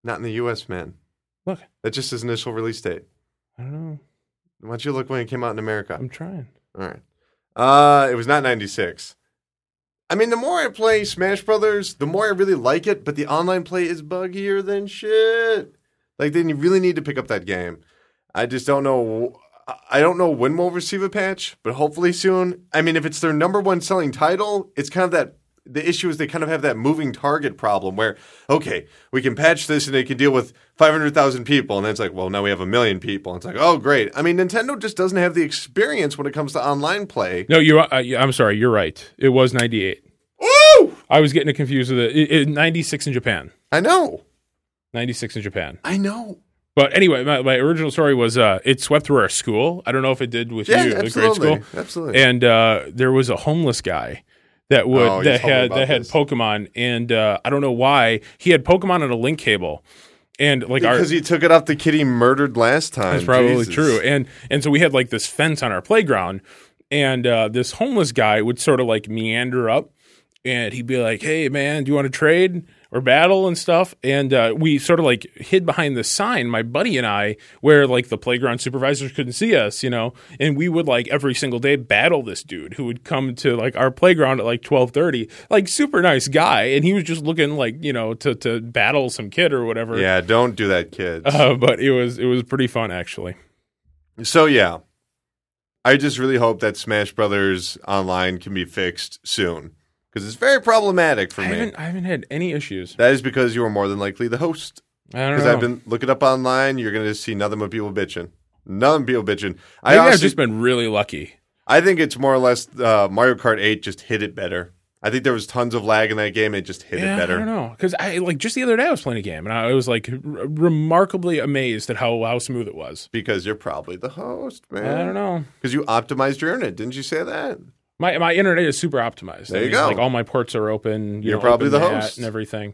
not in the U.S., man. Look, That's just his initial release date. I don't know. Why don't you look when it came out in America? I'm trying. All right. Uh, it was not 96. I mean, the more I play Smash Brothers, the more I really like it, but the online play is buggier than shit. Like, then you really need to pick up that game. I just don't know. I don't know when we'll receive a patch, but hopefully soon. I mean, if it's their number one selling title, it's kind of that. The issue is they kind of have that moving target problem where, okay, we can patch this and it can deal with 500,000 people. And then it's like, well, now we have a million people. And it's like, oh, great. I mean, Nintendo just doesn't have the experience when it comes to online play. No, you're. Uh, I'm sorry. You're right. It was 98. Woo! I was getting confused with it. It, it. 96 in Japan. I know. 96 in Japan. I know. But anyway, my, my original story was uh, it swept through our school. I don't know if it did with Yeah, you, the grade school. Absolutely. And uh, there was a homeless guy that would Oh, that had that had this. Pokemon, and uh, I don't know why he had Pokemon on a link cable, and like our because he took it off the kid he murdered last time. That's probably Jesus. true. And and so we had like this fence on our playground, and uh, this homeless guy would sort of like meander up, and he'd be like, "Hey, man, do you want to trade or battle and stuff?" And uh, we sort of like hid behind the sign, my buddy and I, where like the playground supervisors couldn't see us, you know. And we would like every single day battle this dude who would come to like our playground at like twelve thirty, like super nice guy, and he was just looking like you know to to battle some kid or whatever. Yeah, don't do that, kids. Uh, but it was it was pretty fun actually. So yeah, I just really hope that Smash Brothers Online can be fixed soon because it's very problematic for I me. haven't I haven't had any issues. That is because you are more than likely the host. I don't Because know. I've been looking up online, you're going to see nothing but people bitching. Nothing but people bitching. I Maybe I've just been really lucky. I think it's more or less uh, Mario Kart 8 just hit it better. I think there was tons of lag in that game. It just hit yeah, it better. I don't know because I like just the other day I was playing a game and I was like r- remarkably amazed at how how smooth it was. Because you're probably the host, man. I don't know. Because you optimized your internet. Didn't you say that? My my internet is super optimized. There I you mean, go. Like all my ports are open. You You're know, probably the host. and everything.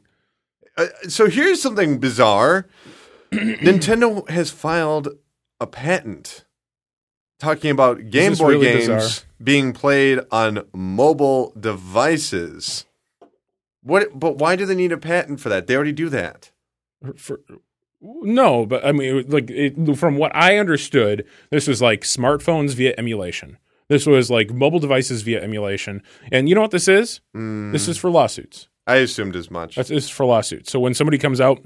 Uh, so here's something bizarre. Nintendo has filed a patent talking about Game Boy really games bizarre. being played on mobile devices. What? But why do they need a patent for that? They already do that. For, no, but I mean, like it, from what I understood, this was like smartphones via emulation. This was like mobile devices via emulation. And you know what this is? Mm, This is for lawsuits. I assumed as much. This is for lawsuits. So when somebody comes out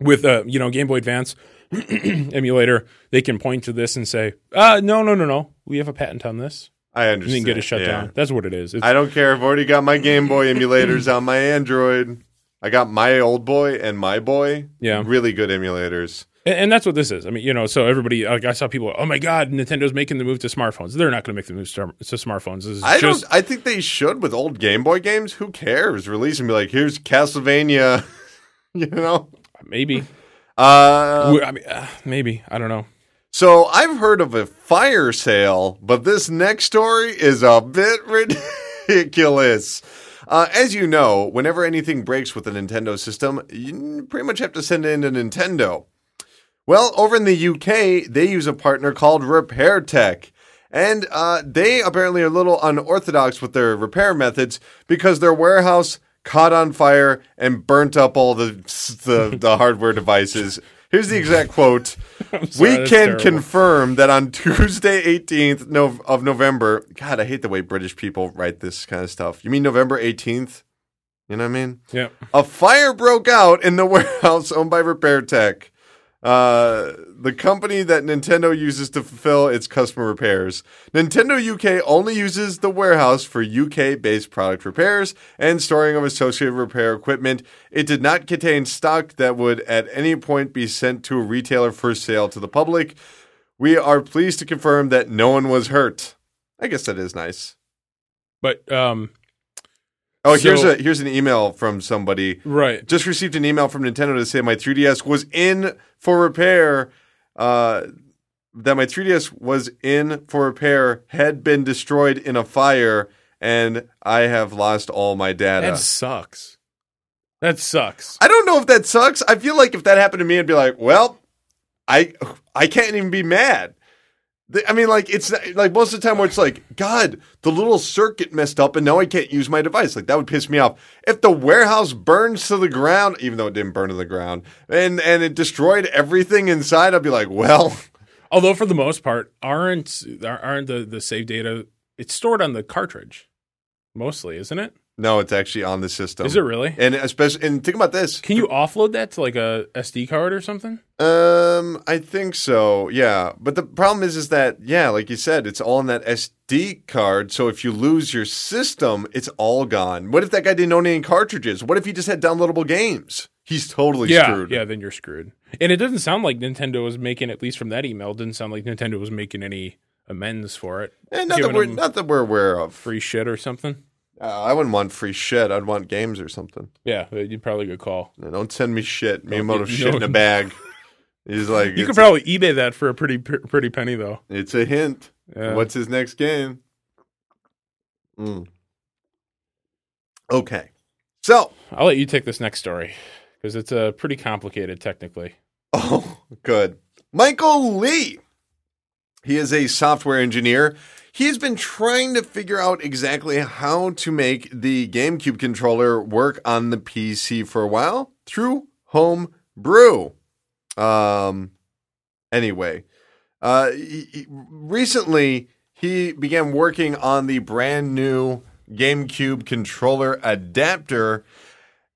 with a you know Game Boy Advance emulator, they can point to this and say, "Uh, no, no, no, no, we have a patent on this." I and understand. then get it shut yeah. down. That's what it is. It's, I don't care. I've already got my Game Boy emulators on my Android. I got my old boy and my boy. Yeah. Really good emulators. And, and that's what this is. I mean, you know, so everybody, like I saw people, oh my god, Nintendo's making the move to smartphones. They're not going to make the move to smartphones. This is I just don't. I think they should with old Game Boy games. Who cares? Release and be like, here's Castlevania. you know. maybe. Uh, I mean, uh, maybe I don't know. so I've heard of a fire sale, but this next story is a bit ridiculous. Uh, as you know, whenever anything breaks with a Nintendo system, you pretty much have to send it into Nintendo. Well, over in the UK, they use a partner called Repair Tech. And uh, they apparently are a little unorthodox with their repair methods because their warehouse caught on fire and burnt up all the the, the hardware devices. Here's the exact quote. sorry, we can confirm that on Tuesday, 18th no- of November, God, I hate the way British people write this kind of stuff. You mean November 18th? You know what I mean? Yeah, A fire broke out in the warehouse owned by Repair Tech, uh, the company that Nintendo uses to fulfill its customer repairs. Nintendo UK only uses the warehouse for UK based product repairs and storing of associated repair equipment. It did not contain stock that would at any point be sent to a retailer for sale to the public. We are pleased to confirm that no one was hurt. I guess that is nice. but um, Oh, here's a here's an email from somebody right. just received an email from Nintendo to say my 3DS was in for repair. Uh, that my 3DS was in for repair had been destroyed in a fire, and I have lost all my data. That sucks. That sucks. I don't know if that sucks. I feel like if that happened to me, I'd be like, well, I I can't even be mad. I mean, like it's like most of the time where it's like, God, the little circuit messed up, and now I can't use my device. Like that would piss me off. If the warehouse burns to the ground, even though it didn't burn to the ground, and and it destroyed everything inside, I'd be like, well, Although for the most part, aren't aren't the the save data? It's stored on the cartridge, mostly, isn't it? No, it's actually on the system. Is it really? And especially, and think about this. Can you offload that to like a SD card or something? Um, I think so. Yeah, but the problem is, is that yeah, like you said, it's all in that SD card. So if you lose your system, it's all gone. What if that guy didn't own any cartridges? What if he just had downloadable games? He's totally yeah, screwed. yeah. Then you're screwed. And it doesn't sound like Nintendo was making, at least from that email, it didn't sound like Nintendo was making any amends for it. And not that we're not that we're aware of. free shit or something. Uh, I wouldn't want free shit. I'd want games or something. Yeah, you'd probably good call. No, Don't send me shit. Don't Miyamoto get- shit in a bag. He's like, You it's, could probably eBay that for a pretty pretty penny though. it's a hint. Yeah. What's his next game? Mm. Okay. So, I'll let you take this next story because it's uh, pretty complicated technically. Oh, good. Michael Lee. He is a software engineer. He has been trying to figure out exactly how to make the GameCube controller work on the PC for a while through Homebrew. Um, anyway, uh, he- he- recently he began working on the brand new GameCube controller adapter.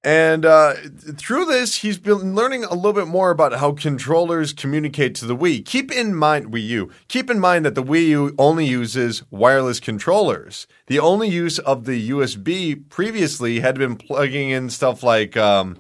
And uh, through this, he's been learning a little bit more about how controllers communicate to the Wii. Keep in mind, Wii U, keep in mind that the Wii U only uses wireless controllers. The only use of the USB previously had been plugging in stuff like, um,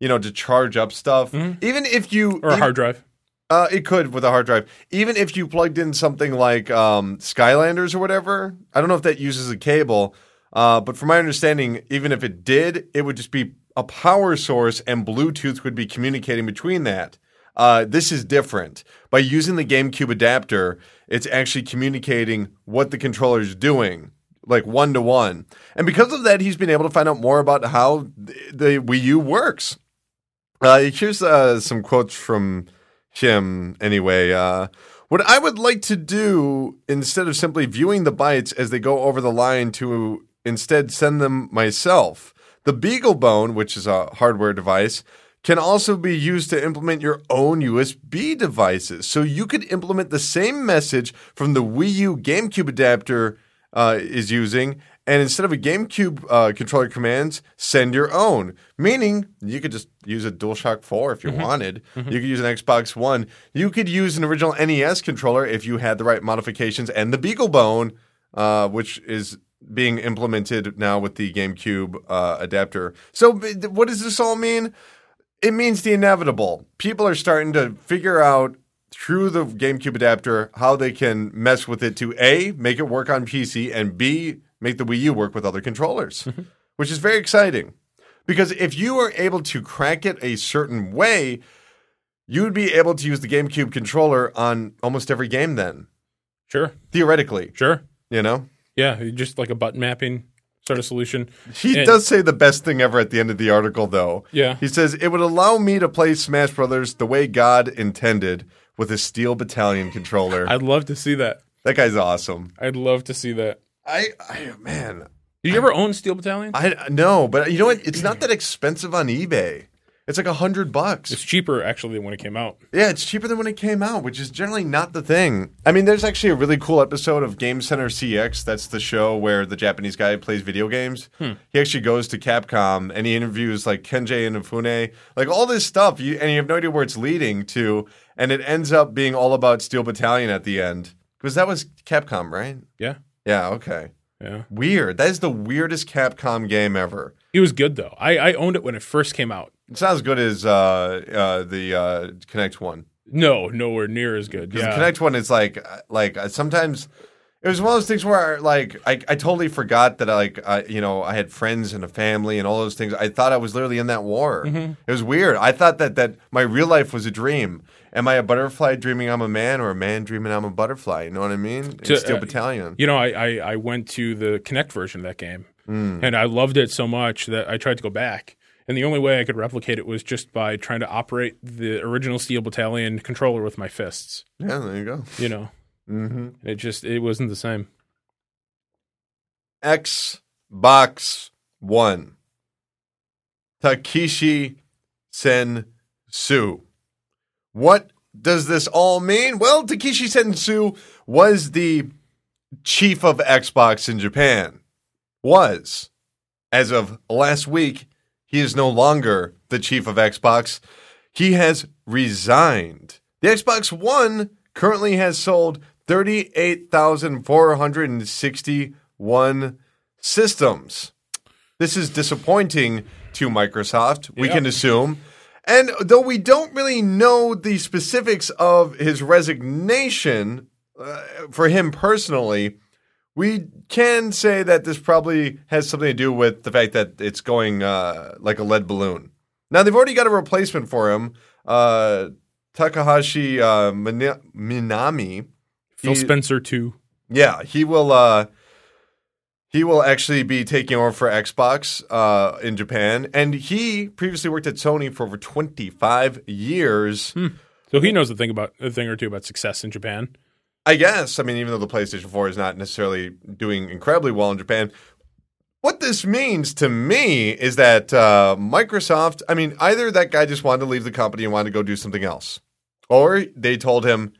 you know, to charge up stuff. Even if you. Mm-hmm. Or a hard drive. uh, it could with a hard drive. Even if you plugged in something like um, Skylanders or whatever, I don't know if that uses a cable. Uh, but from my understanding, even if it did, it would just be a power source and Bluetooth would be communicating between that. Uh, this is different. By using the GameCube adapter, it's actually communicating what the controller is doing, like one to one. And because of that, he's been able to find out more about how the Wii U works. Uh, here's uh, some quotes from him anyway. Uh, what I would like to do instead of simply viewing the bytes as they go over the line to instead send them myself. The BeagleBone, which is a hardware device, can also be used to implement your own USB devices. So you could implement the same message from the Wii U GameCube adapter uh, is using, and instead of a GameCube uh, controller commands, send your own. Meaning you could just use a DualShock 4 if you wanted. You could use an Xbox One. You could use an original NES controller if you had the right modifications and the BeagleBone uh, which is being implemented now with the GameCube uh, adapter. So, what does this all mean? It means the inevitable. People are starting to figure out through the GameCube adapter how they can mess with it to A, make it work on PC, and B, make the Wii U work with other controllers, which is very exciting. Because if you are able to crack it a certain way, you would be able to use the GameCube controller on almost every game then, Sure, theoretically, sure. you know? Yeah, just like a button mapping sort of solution. He And- does say the best thing ever at the end of the article, though. Yeah. He says, It would allow me to play Smash Brothers the way God intended with a Steel Battalion controller. I'd love to see that. that guy's awesome. I'd love to see that. I, I man, Did you ever own Steel Battalion? I no, but you know what? It's not that expensive on eBay. It's like a hundred bucks. It's cheaper actually than when it came out. Yeah, it's cheaper than when it came out, which is generally not the thing. I mean, there's actually a really cool episode of Game Center CX. That's the show where the Japanese guy plays video games. Hmm. He actually goes to Capcom and he interviews like Kenji and Inafune, like all this stuff, you, and you have no idea where it's leading to. And it ends up being all about Steel Battalion at the end because that was Capcom, right? Yeah, Yeah. Okay. yeah. Weird. That is the weirdest Capcom game ever. It was good though. I, I owned it when it first came out. It's not as good as uh, uh, the uh, Kinect one. No, nowhere near as good. Yeah. the Kinect one is like like uh, sometimes it was one of those things where like I, I totally forgot that I like I, you know I had friends and a family and all those things. I thought I was literally in that war. Mm-hmm. It was weird. I thought that that my real life was a dream. Am I a butterfly dreaming I'm a man or a man dreaming I'm a butterfly? You know what I mean? To- Steel uh, Battalion. You know, I, I, I went to the Kinect version of that game, Hmm. and I loved it so much that I tried to go back. And the only way I could replicate it was just by trying to operate the original Steel Battalion controller with my fists. Yeah, there you go. You know, hmm it just it wasn't the same. Xbox One. Takashi Sensui. What does this all mean? Well, Takashi Sensui was the chief of Xbox in Japan. Was. As of last week, he is no longer the chief of Xbox. He has resigned. The Xbox One currently has sold 38,461 systems. This is disappointing to Microsoft, we Yeah. can assume. And though we don't really know the specifics of his resignation uh, for him personally, we can say that this probably has something to do with the fact that it's going uh, like a lead balloon. Now, they've already got a replacement for him, uh, Takahashi uh, Mina- Minami. Phil He- Spencer too. yeah, he will. Uh, he will actually be taking over for Xbox uh, in Japan, and he previously worked at Sony for over twenty five years. So he knows a thing about a thing or two about success in Japan. I guess. I mean, even though the PlayStation Four is not necessarily doing incredibly well in Japan, what this means to me is that uh, Microsoft. I mean, either that guy just wanted to leave the company and wanted to go do something else, or they told him.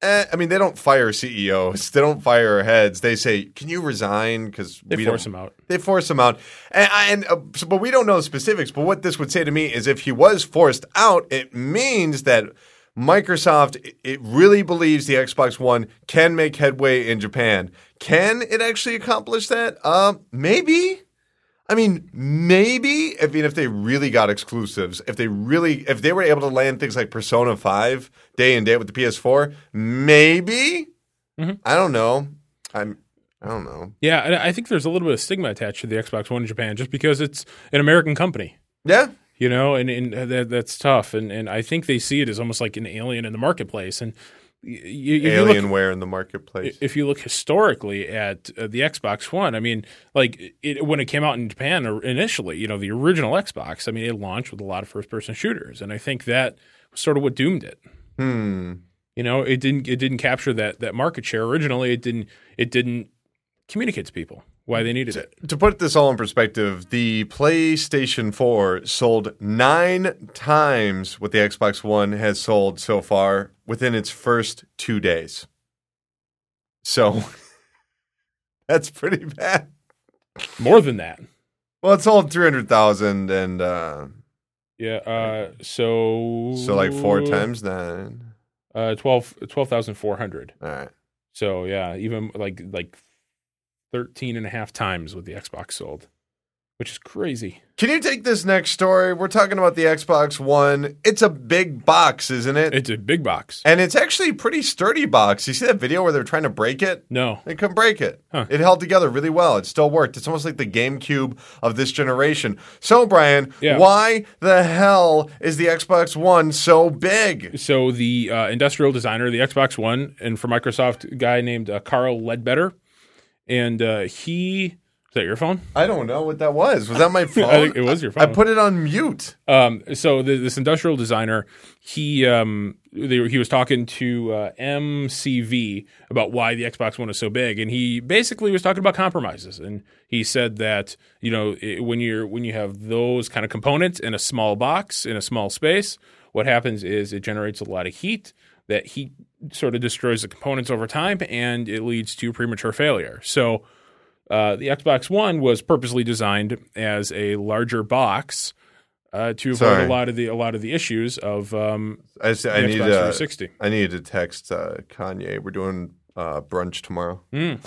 Eh, I mean, they don't fire CEOs. They don't fire heads. They say, "Can you resign?" Because They we force him out. They force him out, and, and uh, so, but we don't know the specifics. But what this would say to me is, if he was forced out, it means that Microsoft it- really believes the Xbox One can make headway in Japan. Can it actually accomplish that? Um, maybe. I mean, maybe. I mean, if they really got exclusives, if they really, if they were able to land things like Persona Five day and day with the PS4, maybe. Mhm. I don't know. I'm. I don't know. Yeah, I think there's a little bit of stigma attached to the Xbox One in Japan just because it's an American company. Yeah. You know, and, and that, that's tough. And, and I think they see it as almost like an alien in the marketplace. And you, you look, Alienware in the marketplace. if you look historically at uh, the Xbox One, I mean, like it, when it came out in Japan initially, you know, the original Xbox, I mean, it launched with a lot of first person shooters, and I think that was sort of what doomed it. Hmm. You know, it didn't it didn't capture that that market share originally. It didn't it didn't communicate to people why they needed it. To put this all in perspective, the PlayStation 4 sold nine times what the Xbox One has sold so far within its first two days. So that's pretty bad. More than that. Well, it sold 300,000 and uh, Yeah. Uh, so so like four times nine. Uh, 12 12,400. All right. So yeah, even like like 13 and a half times what the Xbox sold, which is crazy. Can you take this next story? We're talking about the Xbox One. It's a big box, isn't it? It's a big box. and it's actually a pretty sturdy box. You see that video where they're trying to break it? No. They couldn't break it. Huh. It held together really well. It still worked. It's almost like the GameCube of this generation. So, Brian, Yeah. why the hell is the Xbox One so big? So the uh, industrial designer, of the Xbox One, and for Microsoft, a guy named uh, Carl Ledbetter, and uh, he is that your phone? I don't know what that was. Was that my phone? I it was your phone. I put it on mute. Um, so the, this industrial designer, he um, they, he was talking to uh, MCV about why the Xbox One is so big, and he basically was talking about compromises. And he said that you know it, when you're when you have those kind of components in a small box in a small space, what happens is it generates a lot of heat. That heat sort of destroys the components over time, and it leads to premature failure. So. Uh, the Xbox One was purposely designed as a larger box uh, to avoid Sorry. a lot of the a lot of the issues of um, I, s- I need Xbox to. 360. I need to text uh, Kanye. We're doing uh, brunch tomorrow. Mm,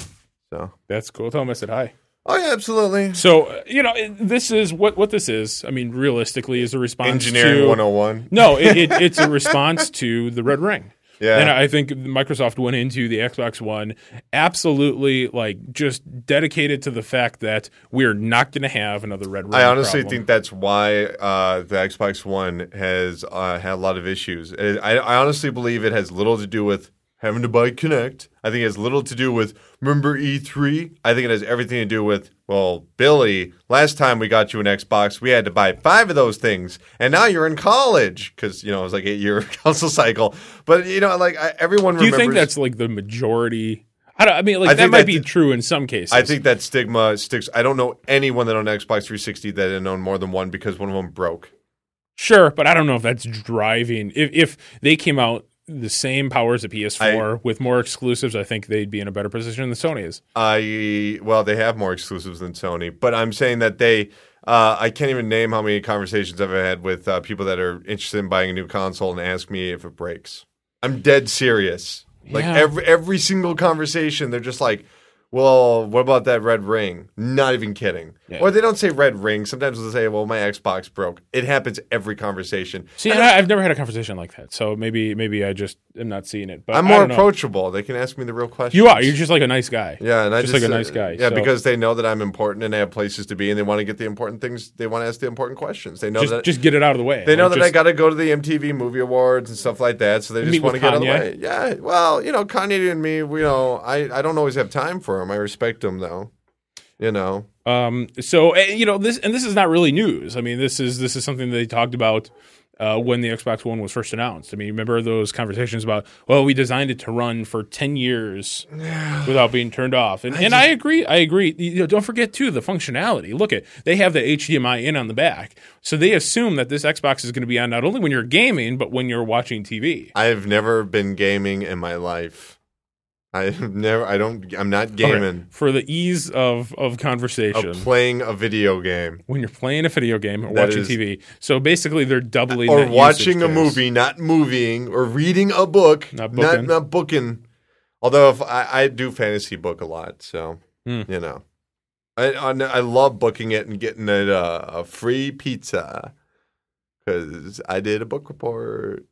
So. that's cool. Tell him I said hi. Oh yeah, absolutely. So uh, you know, this is what what this is. I mean, realistically, is a response Engineering to 101. no, it, it, it's a response to the Red Ring. Yeah. And I think Microsoft went into the Xbox One absolutely like just dedicated to the fact that we're not going to have another Red. I honestly problem. think that's why uh, the Xbox One has uh, had a lot of issues. I, I honestly believe it has little to do with having to buy Kinect. I think it has little to do with remember E3. I think it has everything to do with well, Billy. Last time we got you an Xbox, we had to buy five of those things, and now you're in college because you know it was like eight year console cycle. But you know, like I, everyone. Do you remembers, think that's like the majority? I don't. I mean, like I that might that be true in some cases. I think that stigma sticks. I don't know anyone that owned an Xbox 360 that didn't own more than one because one of them broke. sure, but I don't know if that's driving. If if they came out the same power as a PS4 with more exclusives, I think they'd be in a better position than Sony is. I well, they have more exclusives than Sony, but I'm saying that they. Uh, I can't even name how many conversations I've had with uh, people that are interested in buying a new console and ask me if it breaks. I'm dead serious. Like Yeah. every every single conversation, they're just like, "Well, what about that red ring?" Not even kidding. Yeah. Or they don't say red ring. Sometimes they'll say, "Well, my Xbox broke." It happens every conversation. See, I, I've never had a conversation like that, so maybe maybe I just am not seeing it. But I'm more know. approachable. They can ask me the real questions. You are. You're just like a nice guy. Yeah, and I Just just, like a uh, nice guy, Yeah, so- because they know that I'm important and they have places to be, and they want to get the important things. They want to ask the important questions. They know Just that just get it out of the way. they know Like, that I got to go to the MTV Movie Awards and stuff like that. So they just want to get out of the way. Yeah, well, you know, Kanye and me, we, you know, I I don't always have time for him. I respect him though. You know, Um, so you know this, and this is not really news. I mean, this is this is something they talked about uh, when the Xbox One was first announced. I mean, remember those conversations about well, we designed it to run for ten years without being turned off, and I, and I agree. I agree. You know, don't forget too the functionality. Look at they have the HDMI in on the back, so they assume that this Xbox is going to be on not only when you're gaming but when you're watching TV. I've never been gaming in my life. I've never. I don't. I'm not gaming. For the ease of of conversation. Of playing a video game when you're playing a video game or That watching is- TV. So basically, they're doubling or watching a case. movie, not moving, or reading a book, Not not booking. not booking. Although if I, I do fantasy book a lot, so Hmm. you know, I, I I love booking it and getting it uh, a free pizza because I did a book report.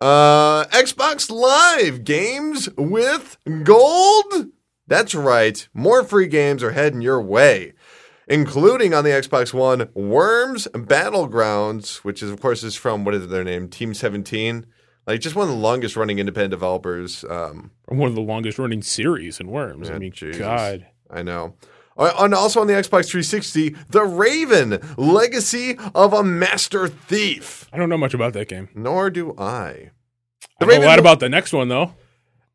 Uh, Xbox Live games with gold. That's right, more free games are heading your way including on the Xbox One, Worms Battlegrounds, which is of course is from what is their name, Team Seventeen, like just one of the longest running independent developers. Um, One of the longest running series in Worms. I mean, Jesus. God. I know. Uh, And also on the Xbox 360, The Raven: Legacy of a Master Thief. I don't know much about that game. Nor do I. I The know a lot about the next one, though.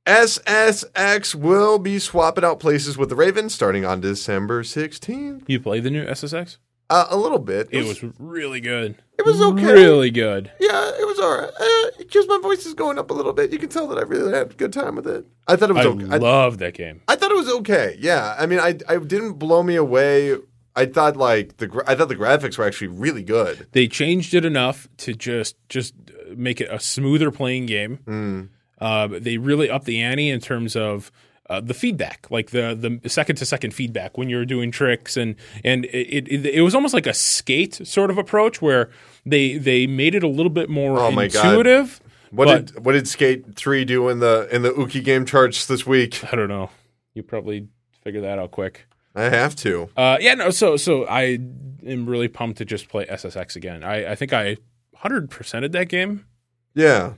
SSX will be swapping out places with the Raven starting on December 16th. You play the new SSX? Uh, a little bit. It was really good. It was okay. Really good. Yeah, it was all right. Uh, just my voice is going up a little bit. You can tell that I really had a good time with it. I thought it was I okay. I, love that game. I thought it was okay. Yeah, I mean, I I didn't blow me away. I thought like the gra- I thought the graphics were actually really good. They changed it enough to just just make it a smoother playing game. Mm. Uh, they really upped the ante in terms of uh, the feedback, like the the second to second feedback when you're doing tricks, and and it, it it was almost like a skate sort of approach where they they made it a little bit more Oh my God. intuitive. What but- did what did Skate Three do in the in the Uki game charts this week? I don't know. You probably figure that out quick. I have to. Uh, yeah, no. So so I am really pumped to just play SSX again. I I think I hundred percented that game. Yeah,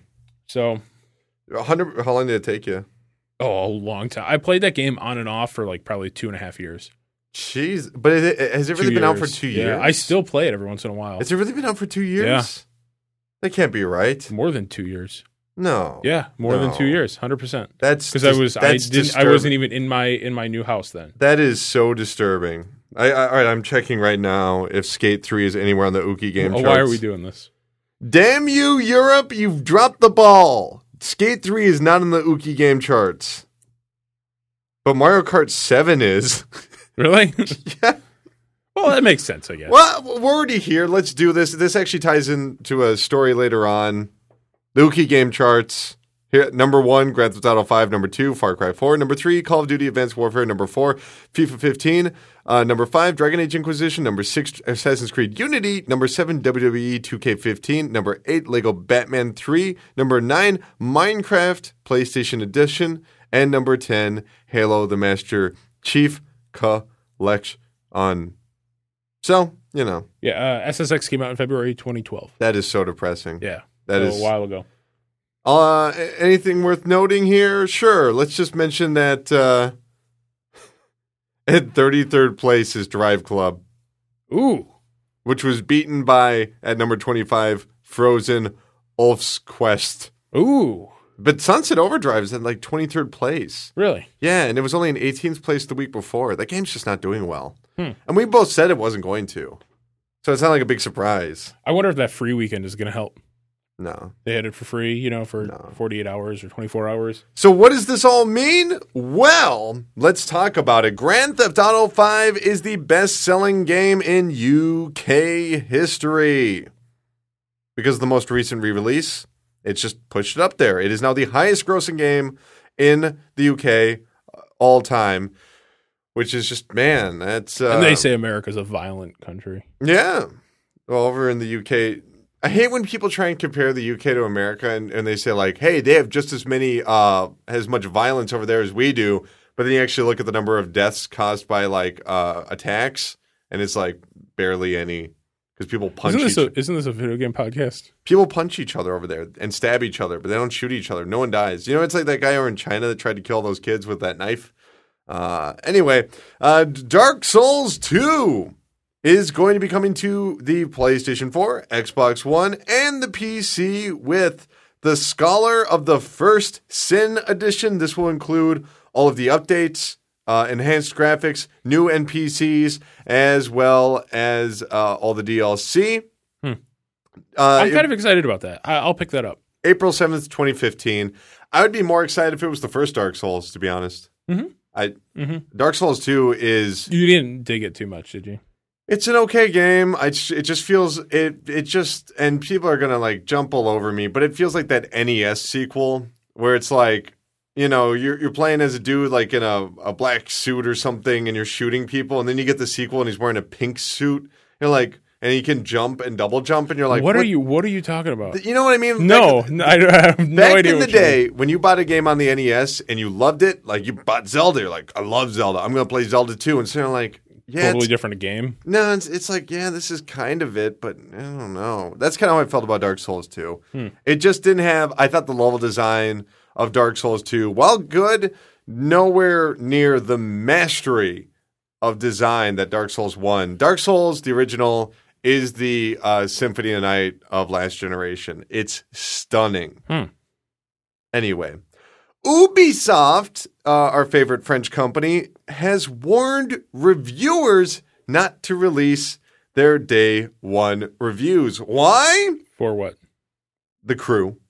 So hundred. How long did it take you? Oh, a long time. I played that game on and off for like probably two and a half years. Jeez, but is it, has it really Two been out for two years. Yeah, years? I still play it every once in a while. Has it really been out for two years? Yeah. That can't be right. more than two years. No. Yeah, more than two years, hundred percent. That's Because I was I didn't I wasn't even in my in my new house then. That is so disturbing. I, I all right. I'm checking right now if Skate Three is anywhere on the Uki game Oh, charts. why are we doing this? Damn you, Europe! You've dropped the ball. Skate Three is not in the Uki game charts, but Mario Kart Seven is. Really? yeah. well, that makes sense, I guess. Well, we're already here. Let's do this. This actually ties into a story later on. The Uki game charts. Here, number one, Grand Theft Auto 5. Number two, Far Cry 4. Number three, Call of Duty Advanced Warfare. Number four, FIFA 15. Uh, number five, Dragon Age Inquisition. Number six, Assassin's Creed Unity. Number seven, WWE 2K15. Number eight, Lego Batman 3. Number nine, Minecraft PlayStation Edition. And number 10, Halo the Master Chief Collection. So, you know, yeah, uh, SSX came out in February 2012. that is so depressing. Yeah, That so is a while ago. Uh, anything worth noting here? Sure. Let's just mention that uh, at 33rd place is Drive Club, Ooh, which was beaten by, at number 25, Frozen Olaf's Quest. ooh, But Sunset Overdrive is at like 23rd place. really? Yeah, and it was only in 18th place the week before. That game's just not doing well. Hmm. And we both said it wasn't going to. So it's not like a big surprise. I wonder if that free weekend is going to help. No. They had it for free, you know, for No. 48 hours or 24 hours. So what does this all mean? Well, let's talk about it. Grand Theft Auto 5 is the best-selling game in UK history. Because of the most recent re-release, it's just pushed it up there. It is now the highest grossing game in the UK uh, all time, which is just man, that's uh, and they say America's a violent country. yeah. Well, over in the UK, I hate when people try and compare the UK to America and, and they say like, hey, they have just as many uh as much violence over there as we do. But then you actually look at the number of deaths caused by like uh attacks and it's like barely any because people punch Isn't each, this, a, isn't this a video game podcast? people punch each other over there and stab each other, but they don't shoot each other. No one dies. You know, it's like that guy over in China that tried to kill those kids with that knife. Uh, anyway, uh, Dark Souls 2 is going to be coming to the PlayStation 4, Xbox One, and the PC with the Scholar of the First Sin edition. This will include all of the updates, uh, enhanced graphics, new NPCs, as well as uh, all the DLC. Hmm. Uh, I'm kind of excited about that. I, I'll pick that up. April 7th, 2015. I would be more excited if it was the first Dark Souls, to be honest. Mhm. I Mhm. Dark Souls 2 is You didn't dig it too much, did you? It's an okay game. I it just feels it it just and people are going to like jump all over me, but it feels like that NES sequel where it's like you know, you're you're playing as a dude like in a, a black suit or something and you're shooting people and then you get the sequel and he's wearing a pink suit. You're like and he can jump and double jump and you're like what, are you? What are you talking about? You know what I mean? no, Back- no, I, I have no Back idea. in the you mean. day, when you bought a game on the NES and you loved it, like you bought Zelda, you're like, I love Zelda. I'm going to play Zelda too. And so you're like, yeah, totally different game. no, it's, it's like, yeah, this is kind of it, but I don't know. That's kind of how I felt about Dark Souls 2. Hmm. It just didn't have, I thought the level design of Dark Souls 2, while good, nowhere near the mastery of design that Dark Souls 1. Dark Souls, the original, is the uh, Symphony of the Night of last generation. It's stunning. Hmm. Anyway, Ubisoft, uh, our favorite French company, has warned reviewers not to release their day one reviews. Why? For what? The crew.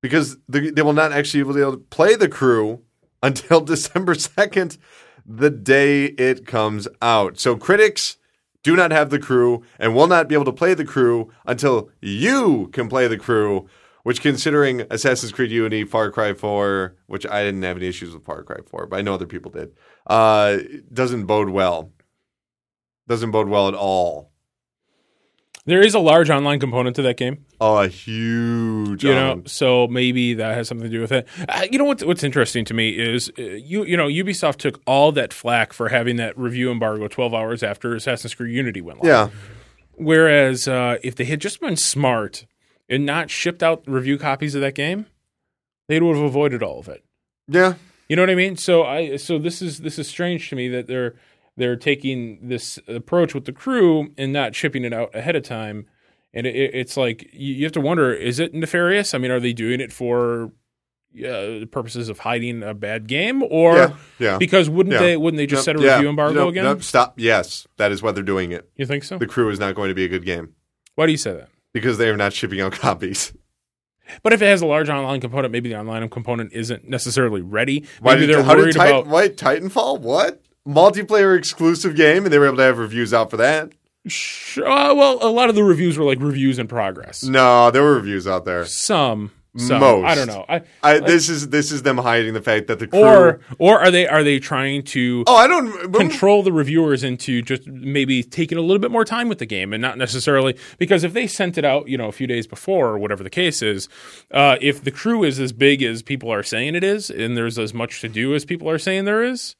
Because the, they will not actually be able to play the crew until December 2nd, the day it comes out. So critics do not have the crew and will not be able to play the crew until you can play the crew, Which, considering Assassin's Creed Unity, Far Cry 4, which I didn't have any issues with Far Cry 4, but I know other people did, uh, doesn't bode well. Doesn't bode well at all. There is a large online component to that game. Oh, a huge. you know so maybe that has something to do with it uh, you know what's, what's interesting to me is uh, you you know ubisoft took all that flack for having that review embargo 12 hours after assassin's creed unity went live yeah. whereas uh, if they had just been smart and not shipped out review copies of that game they would have avoided all of it. Yeah. you know what i mean? So i so this is this is strange to me that they're they're taking this approach with the crew and not shipping it out ahead of time. And it, it's like you, you have to wonder is it nefarious? I mean are they doing it for uh, purposes of hiding a bad game? Or Yeah. Yeah. because wouldn't Yeah. they wouldn't they just Nope, set a review embargo Nope, again? Nope, stop. Yes, that is why they're doing it. you think so? The crew is not going to be a good game. Why do you say that because they are not shipping out copies. but if it has a large online component maybe the online component isn't necessarily ready Why maybe did, they're worried Titan, about why Titanfall? What multiplayer exclusive game, and they were able to have reviews out for that? Sh- uh, well a lot of the reviews were like reviews in progress No, there were reviews out there. some some Most. i don't know I, I, this is this is them hiding the fact that the crew. or or are they are they trying to oh, I don't. control the reviewers into just maybe taking a little bit more time with the game and not necessarily because if they sent it out you know a few days before or whatever the case is uh, if the crew is as big as people are saying it is and there's as much to do as people are saying there is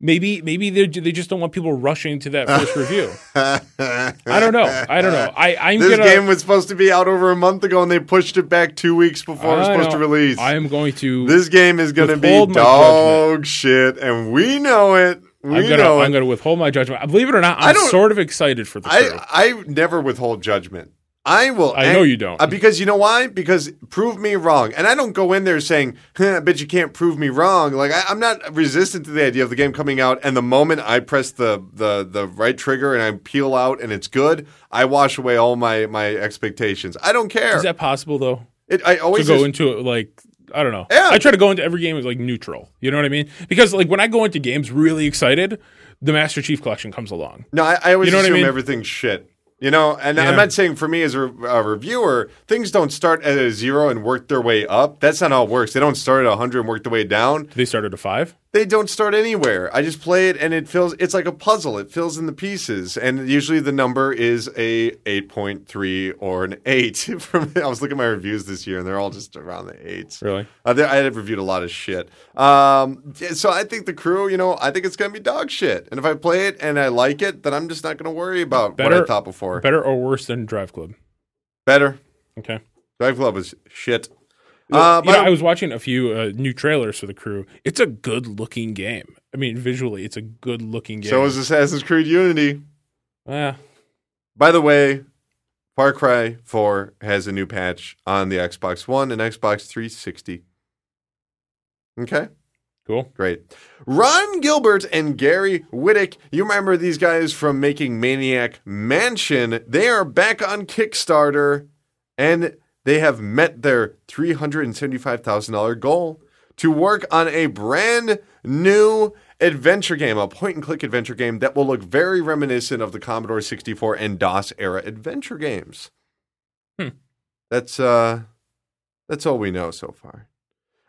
maybe maybe they they just don't want people rushing to that first review i don't know i don't know i i'm This gonna game was supposed to be out over a month ago, and they pushed it back two weeks before it was supposed to release. i am going to this game is going to be dog shit, and we know it. We I'm gonna, know I'm it. going to withhold my judgment. Believe it or not, I'm sort of excited for the crew. I, I never withhold judgment. I will. I know you don't. Uh, because you know why? Because prove me wrong. And I don't go in there saying, huh, I bet you can't prove me wrong. Like, I, I'm not resistant to the idea of the game coming out. And the moment I press the, the, the right trigger and I peel out and it's good, I wash away all my, my expectations. I don't care. Is that possible though? it, I To always go just- into it like I don't know. Yeah. I try to go into every game as like neutral. You know what I mean? Because like when I go into games really excited, the Master Chief Collection comes along. No, I, I always You know what I assume mean? everything's shit. You know, and Yeah. I'm not saying for me as a, a reviewer, things don't start at a zero and work their way up. That's not how it works. They don't start at 100 and work their way down. They started at five. They don't start anywhere. I just play it and it fills. It's like a puzzle. It fills in the pieces, and usually the number is a 8.3 or an eight. From I was looking at my reviews this year, and they're all just around the eights. Really? Uh, I had reviewed a lot of shit. Um, so I think the crew, you know, I think it's gonna be dog shit. And if I play it and I like it, then I'm just not gonna worry about what Better- I thought before. Better or worse than Drive Club? Better. Okay. Drive Club was shit. Uh, you know, I was watching a few uh, new trailers for the crew. It's a good looking game. I mean, visually, it's a good looking game. so is Assassin's Creed Unity. Ah, By the way, Far Cry 4 has a new patch on the Xbox One and Xbox 360. Okay, cool. great. Ron Gilbert and Gary Winnick, you remember these guys from making Maniac Mansion. They are back on Kickstarter and they have met their $375,000 goal to work on a brand new adventure game, a point and click adventure game that will look very reminiscent of the Commodore 64 and DOS era adventure games. Hmm. That's uh that's all we know so far.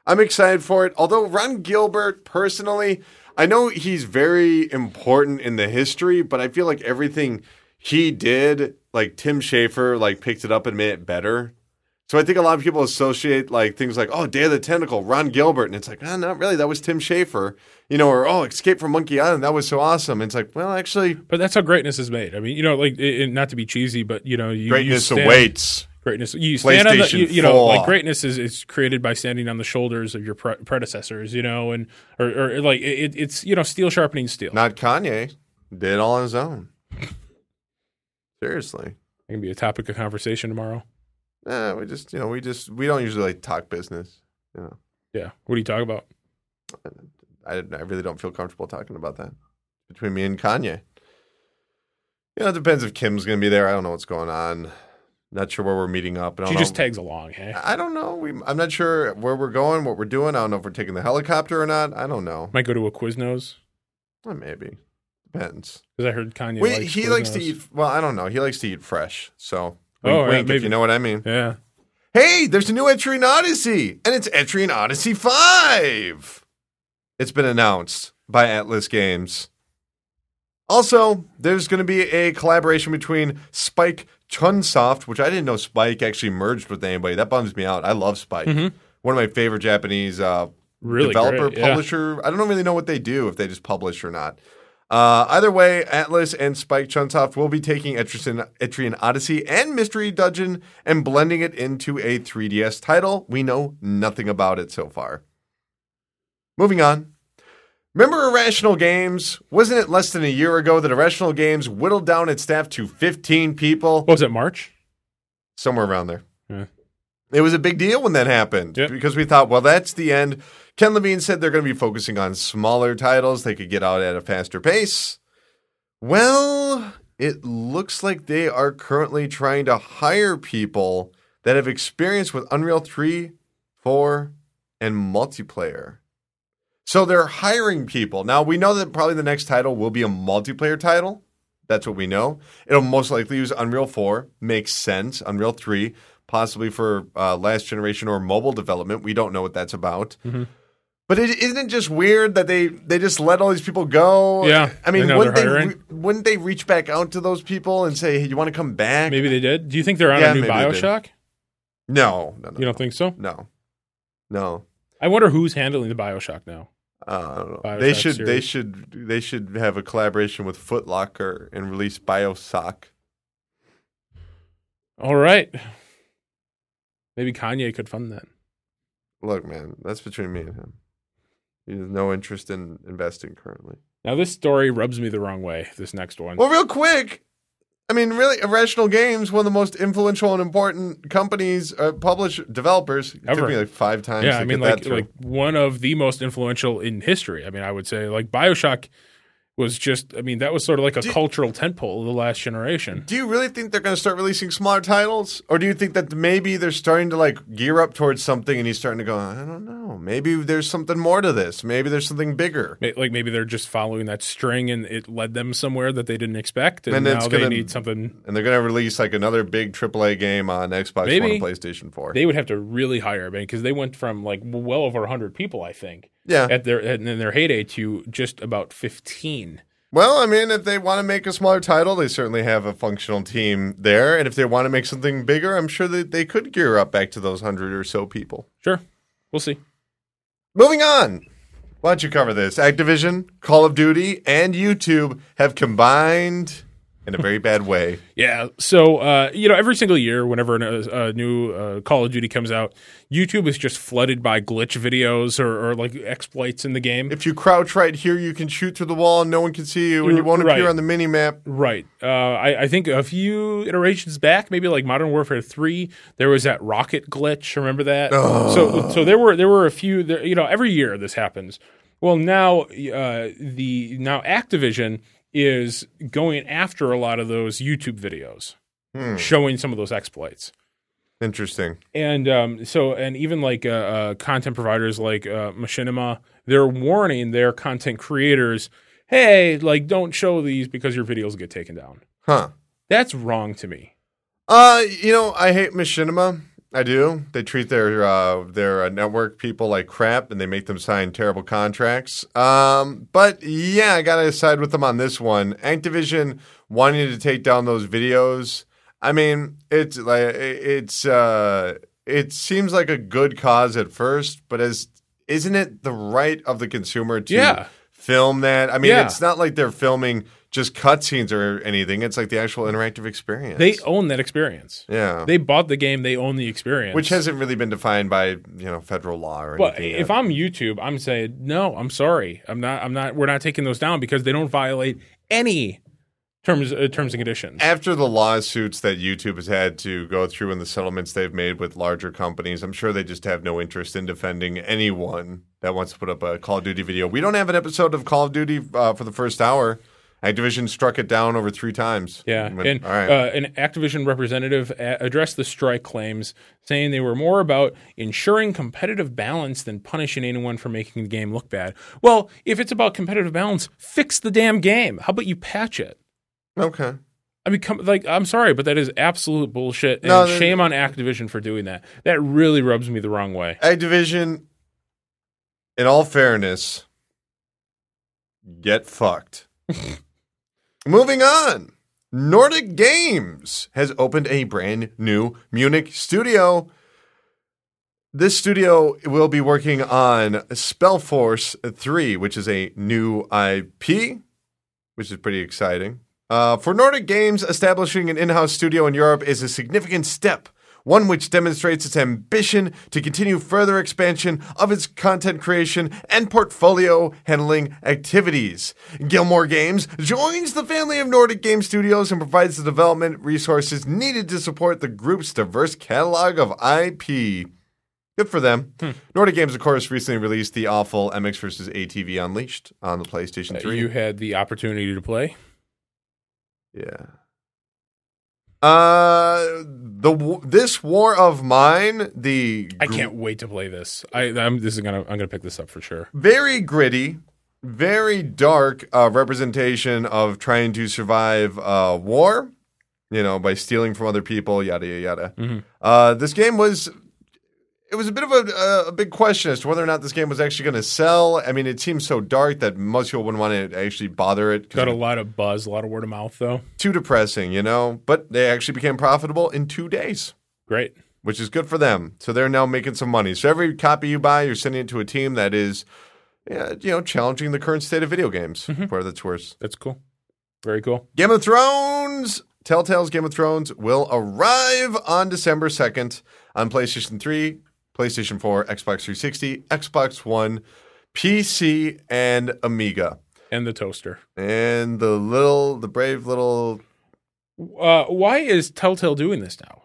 I'm excited for it. Although Ron Gilbert personally, I know he's very important in the history, but I feel like everything he did, like Tim Schafer, like picked it up and made it better. So I think a lot of people associate like things like, oh, Day of the Tentacle, Ron Gilbert, and it's like, oh, not really. That was Tim Schafer, you know, or oh, Escape from Monkey Island, that was so awesome. And it's like, well, actually, But that's how greatness is made. I mean, you know, like it, it- not to be cheesy, but you know, you, you greatness stand- awaits. Greatness. You stand on the, you, you know, like greatness is, is created by standing on the shoulders of your pre- predecessors, you know, and or, or like it, it's you know steel sharpening steel. Not Kanye, did all on his own. Seriously. It can be a topic of conversation tomorrow. Eh, we just, you know, we just, we don't usually like talk business. You know, Yeah. What do you talk about? I, I really don't feel comfortable talking about that between me and Kanye. You know, it depends if Kim's going to be there. I don't know what's going on. Not sure where we're meeting up. I don't She know. just tags along. Hey, I don't know. We, I'm not sure where we're going, what we're doing. I don't know if we're taking the helicopter or not. I don't know. might go to a Quiznos Well, maybe depends. because I heard Kanye. We, likes he likes to eat. Well, I don't know. He likes to eat fresh. So Oh, wink, if maybe. you know what I mean. Yeah. Hey, there's a new Etrian Odyssey, and it's Etrian Odyssey 5. It's been announced by Atlus Games. Also, there's going to be a collaboration between Spike Chunsoft, which I didn't know Spike actually merged with anybody. That bums me out. I love Spike. One of my favorite Japanese uh, Really developer, great, yeah. publisher. I don't really know what they do, if they just publish or not. Uh, either way, Atlus and Spike Chunsoft will be taking Etrian, Etrian Odyssey and Mystery Dungeon and blending it into a 3DS title. We know nothing about it so far. Moving on. Remember Irrational Games? Wasn't it less than a year ago that Irrational Games whittled down its staff to 15 people? What was it, March? somewhere around there. Yeah. It was a big deal when that happened Yep. because we thought, well, that's the end. Ken Levine said they're going to be focusing on smaller titles they could get out at a faster pace. Well, it looks like they are currently trying to hire people that have experience with Unreal 3, 4, and multiplayer. So they're hiring people. Now, we know that probably the next title will be a multiplayer title. That's what we know. It'll most likely use Unreal 4. Makes sense. Unreal 3, possibly for uh, last generation or mobile development. We don't know what that's about. Mm-hmm. But it, isn't it just weird that they, they just let all these people go? Yeah, I mean, wouldn't they, re- wouldn't they reach back out to those people and say, hey, you want to come back? Maybe they did. Do you think they're on Yeah, a new maybe they did. Bioshock? No, no, no. You don't think so? No. No. I wonder who's handling the Bioshock now. Uh, I don't know. Bioshock they should they should they should have a collaboration with Footlocker and release Biosock. All right. Maybe Kanye could fund that. Look, man, that's between me and him. He has no interest in investing currently. Now this story rubs me the wrong way. This next one. Well, real quick, I mean, really, Irrational Games, one of the most influential and important companies, uh, publish developers. It Ever. took me like five times. yeah, I mean, like like one of the most influential in history. I mean, I would say like Bioshock was just. I mean, that was sort of like a Do- cultural tentpole of the last generation. Do you really think they're going to start releasing smaller titles, or do you think that maybe they're starting to like gear up towards something, and he's starting to go, I don't know, maybe there's something more to this, maybe there's something bigger. Like maybe they're just following that string and it led them somewhere that they didn't expect, and, And now it's they gonna- need something. And they're going to release like another big AAA game on Xbox One and PlayStation Four. They would have to really hire, man, because they went from like well over hundred people, I think, yeah. at their in their heyday to just about fifteen. Well, I mean, if they want to make a smaller title, they certainly have a functional team there, and if they want to make something bigger, I'm sure that they could gear up back to those hundred or so people. Sure, we'll see. Moving on. Why don't you cover this? Activision, Call of Duty, and YouTube have combined in a very bad way. Yeah. So, uh, you know, every single year, whenever a, a new uh, Call of Duty comes out, YouTube is just flooded by glitch videos or, or like exploits in the game. If you crouch right here, you can shoot through the wall and no one can see you, and you won't appear on the mini map. Right. Uh, I, I think a few iterations back, maybe like Modern Warfare Three, there was that rocket glitch. Remember that? So, so there were there were a few. There, you know, every year this happens. Well, now uh, the now Activision is going after a lot of those YouTube videos, showing some of those exploits. Interesting. and um, so and even like uh, uh, content providers like uh, Machinima, they're warning their content creators, "Hey, like don't show these because your videos get taken down." Huh. That's wrong to me. Uh, you know, I hate Machinima. I do. They treat their uh, their uh, network people like crap, and they make them sign terrible contracts. Um, but yeah, I gotta side with them on this one. Activision wanting to take down those videos. I mean, it's like it's uh, it seems like a good cause at first, but as isn't it the right of the consumer to Yeah. film that? I mean, Yeah. it's not like they're filming just cutscenes or anything. It's like the actual interactive experience. They own that experience. yeah. They bought the game. They own the experience. Which hasn't really been defined by you know federal law or But anything. if yet. I'm YouTube, I'm saying no. I'm sorry. I'm not. I'm not. We're not taking those down because they don't violate any terms uh, terms and conditions. after the lawsuits that YouTube has had to go through and the settlements they've made with larger companies, I'm sure they just have no interest in defending anyone that wants to put up a Call of Duty video. We don't have an episode of Call of Duty uh, for the first hour. Activision struck it down over three times. Yeah, Went, and all right. uh, an Activision representative a- addressed the strike claims, saying they were more about ensuring competitive balance than punishing anyone for making the game look bad. Well, if it's about competitive balance, fix the damn game. How about you patch it? okay. I mean, come, like, I'm sorry, but that is absolute bullshit. And No, shame on Activision for doing that. That really rubs me the wrong way. Activision, in all fairness, get fucked. Moving on. Nordic Games has opened a brand new Munich studio. This studio will be working on Spellforce 3, which is a new IP, which is pretty exciting. Uh, for Nordic Games, establishing an in house studio in Europe is a significant step, one which demonstrates its ambition to continue further expansion of its content creation and portfolio handling activities. Grimlore Games joins the family of Nordic Game Studios and provides the development resources needed to support the group's diverse catalog of IP. Good for them. Nordic Games, of course, recently released the awful MX vs. ATV Unleashed on the PlayStation Uh, 3. You had the opportunity to play. Yeah. Uh, the this war of mine, the I can't wait to play this. I, I'm this is gonna I'm gonna pick this up for sure. very gritty, very dark uh, representation of trying to survive uh, war. You know, by stealing from other people, yada yada yada. Mhm. Uh, this game was. It was a bit of a, a, big question as to whether or not this game was actually going to sell. I mean, it seems so dark that most people wouldn't want to actually bother it. Got a lot of buzz, a lot of word of mouth though. too depressing, you know. But they actually became profitable in two days. Great. which is good for them. So they're now making some money. So every copy you buy, you're sending it to a team that is, you know, challenging the current state of video games, where that's worse. That's cool. Very cool. Game of Thrones, Telltale's Game of Thrones will arrive on December 2nd on PlayStation 3, PlayStation 4, Xbox 360, Xbox One, PC, and Amiga. And the toaster. And the little, the brave little. Uh, why is Telltale doing this now?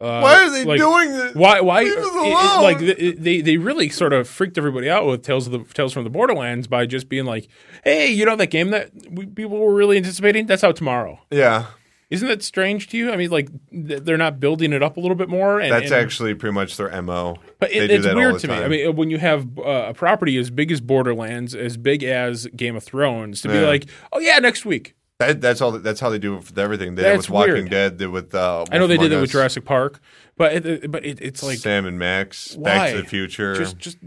Uh, Why are they like, doing this? Why? Why? It- it- like they, they they really sort of freaked everybody out with Tales of the Tales from the Borderlands by just being like, "Hey, you know that game that we, people were really anticipating? That's out tomorrow." Yeah, Isn't that strange to you? I mean, like th- they're not building it up a little bit more. And, that's and- actually pretty much their MO. But it, it's weird to me. I mean, when you have uh, a property as big as Borderlands, as big as Game of Thrones, to be like, "Oh yeah, next week." That, that's all. That's how they do it with everything. They did it with Walking weird. Dead. Did with uh, I know they did it with Jurassic Park, but it, but it, it's like Sam and Max, why? Back to the Future. Just just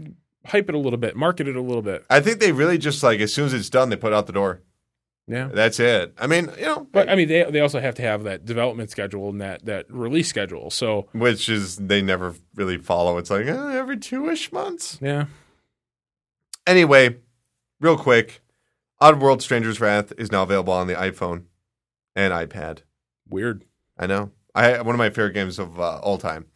hype it a little bit, market it a little bit. I think they really just like as soon as it's done, they put it out the door. Yeah. That's it. I mean, you know, But I mean, they they also have to have that development schedule and that that release schedule. So which is they never really follow. It's like eh, every two ish months. yeah, Anyway, real quick, Oddworld: Stranger's Wrath is now available on the iPhone and iPad. weird. I know. I one of my favorite games of uh, all time.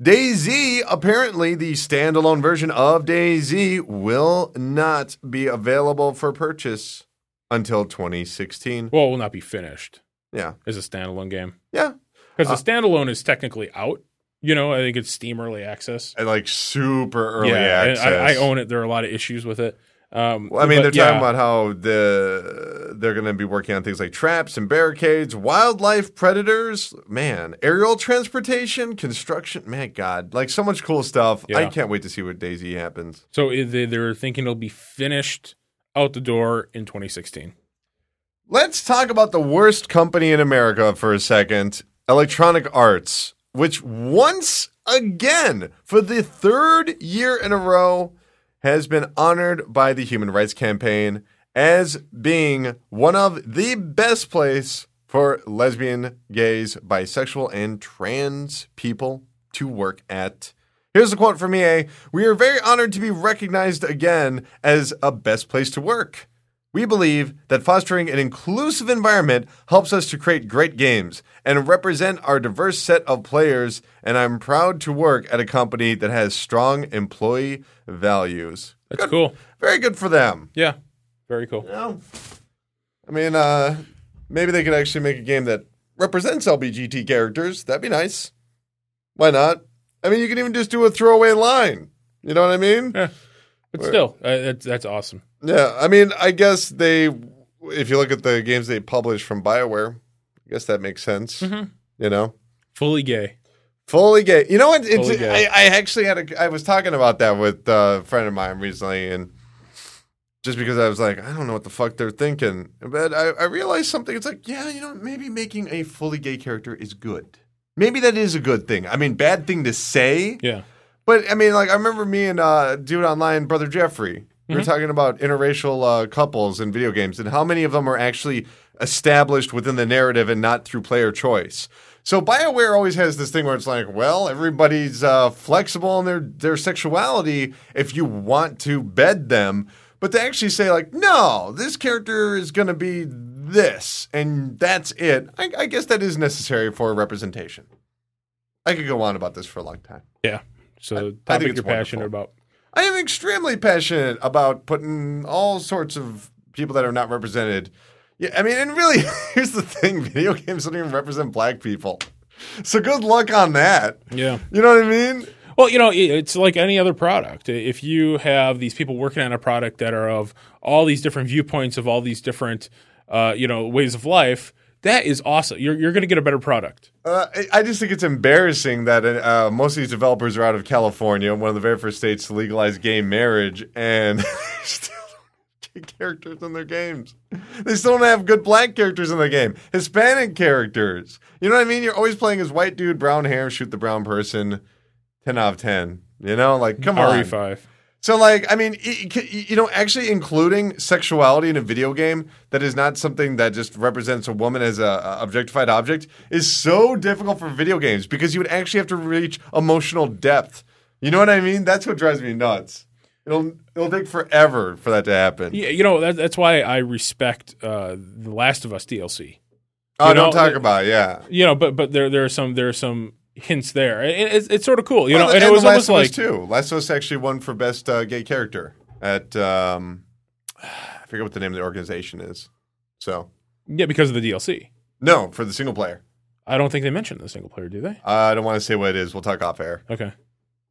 DayZ, apparently the standalone version of DayZ will not be available for purchase until 2016. Well, it will not be finished Yeah. as a standalone game Yeah. because Uh, the standalone is technically out. You know, I think it's Steam Early Access. And like super early yeah, access. I, I own it. There are a lot of issues with it. Um, Well, I mean, but they're yeah, talking about how the they're going to be working on things like traps and barricades, wildlife predators, man, aerial transportation, construction. Man, God, like so much cool stuff. I can't wait to see what DayZ happens. So they, they're thinking it'll be finished out the door in 2016. Let's talk about the worst company in America for a second Electronic Arts, which once again, for the third year in a row, has been honored by the Human Rights Campaign as being one of the best place for lesbian, gays, bisexual, and trans people to work at. Here's a quote from EA We are very honored to be recognized again as a best place to work. We believe that fostering an inclusive environment helps us to create great games and represent our diverse set of players, and I'm proud to work at a company that has strong employee values. That's Good- cool. Very good for them. Yeah, very cool. You know? I mean, uh, maybe they could actually make a game that represents LBGT characters. That'd be nice. Why not? I mean, you can even just do a throwaway line. You know what I mean? Yeah. But still, uh, that's that's awesome. Yeah, I mean, I guess they, if you look at the games they publish from BioWare, I guess that makes sense. Mhm. You know, Fully gay. fully gay. You know what? It's, I, I actually had a, I was talking about that with a friend of mine recently, and just because I was like, I don't know what the fuck they're thinking. But I, I realized something. It's like, yeah, you know, maybe making a fully gay character is good. Maybe that is a good thing. I mean, bad thing to say. Yeah. But I mean, like I remember me and uh, dude online, brother Jeffrey. We were talking about interracial uh, couples in video games and how many of them are actually established within the narrative and not through player choice. So BioWare always has this thing where it's like, well, everybody's uh, flexible in their their sexuality if you want to bed them, but they actually say like, no, this character is going to be this, and that's it. I, I guess that is necessary for representation. I could go on about this for a long time. Yeah. So I think topic it's you're passionate wonderful. about. I am extremely passionate about putting all sorts of people that are not represented. Yeah, I mean, and really, here's the thing: video games don't even represent black people. So good luck on that. Yeah. You know what I mean? Well, you know, it's like any other product. If you have these people working on a product that are of all these different viewpoints of all these different, uh, you know, ways of life, that is awesome. You're you're going to get a better product. Uh, I- just think it's embarrassing that uh, most of these developers are out of California, one of the very first states to legalize gay marriage, and still gay characters in their games. They still don't have good black characters in the game, Hispanic characters. You know what I mean? You're always playing as white dude, brown hair, shoot the brown person. Ten out of ten. You know, like come on. RE5. So, like, I mean, you know, actually including sexuality in a video game that is not something that just represents a woman as a, objectified object is so difficult for video games because you would actually have to reach emotional depth. You know what I mean? That's what drives me nuts. It'll it'll take forever for that to happen. Yeah, you know that, that's why I respect uh, the Last of Us DLC. oh, you don't talk about it, yeah. You know, but but there there are some there are some hints there. It, it's it's sort of cool. You Well, know, and it was almost like too. Last of Us actually won for best uh, gay character at um, I forget what the name of the organization is. So yeah because of the DLC. no, for the single player. I don't think they mentioned the single player, do they? I don't want to say what it is. We'll talk off air. Okay.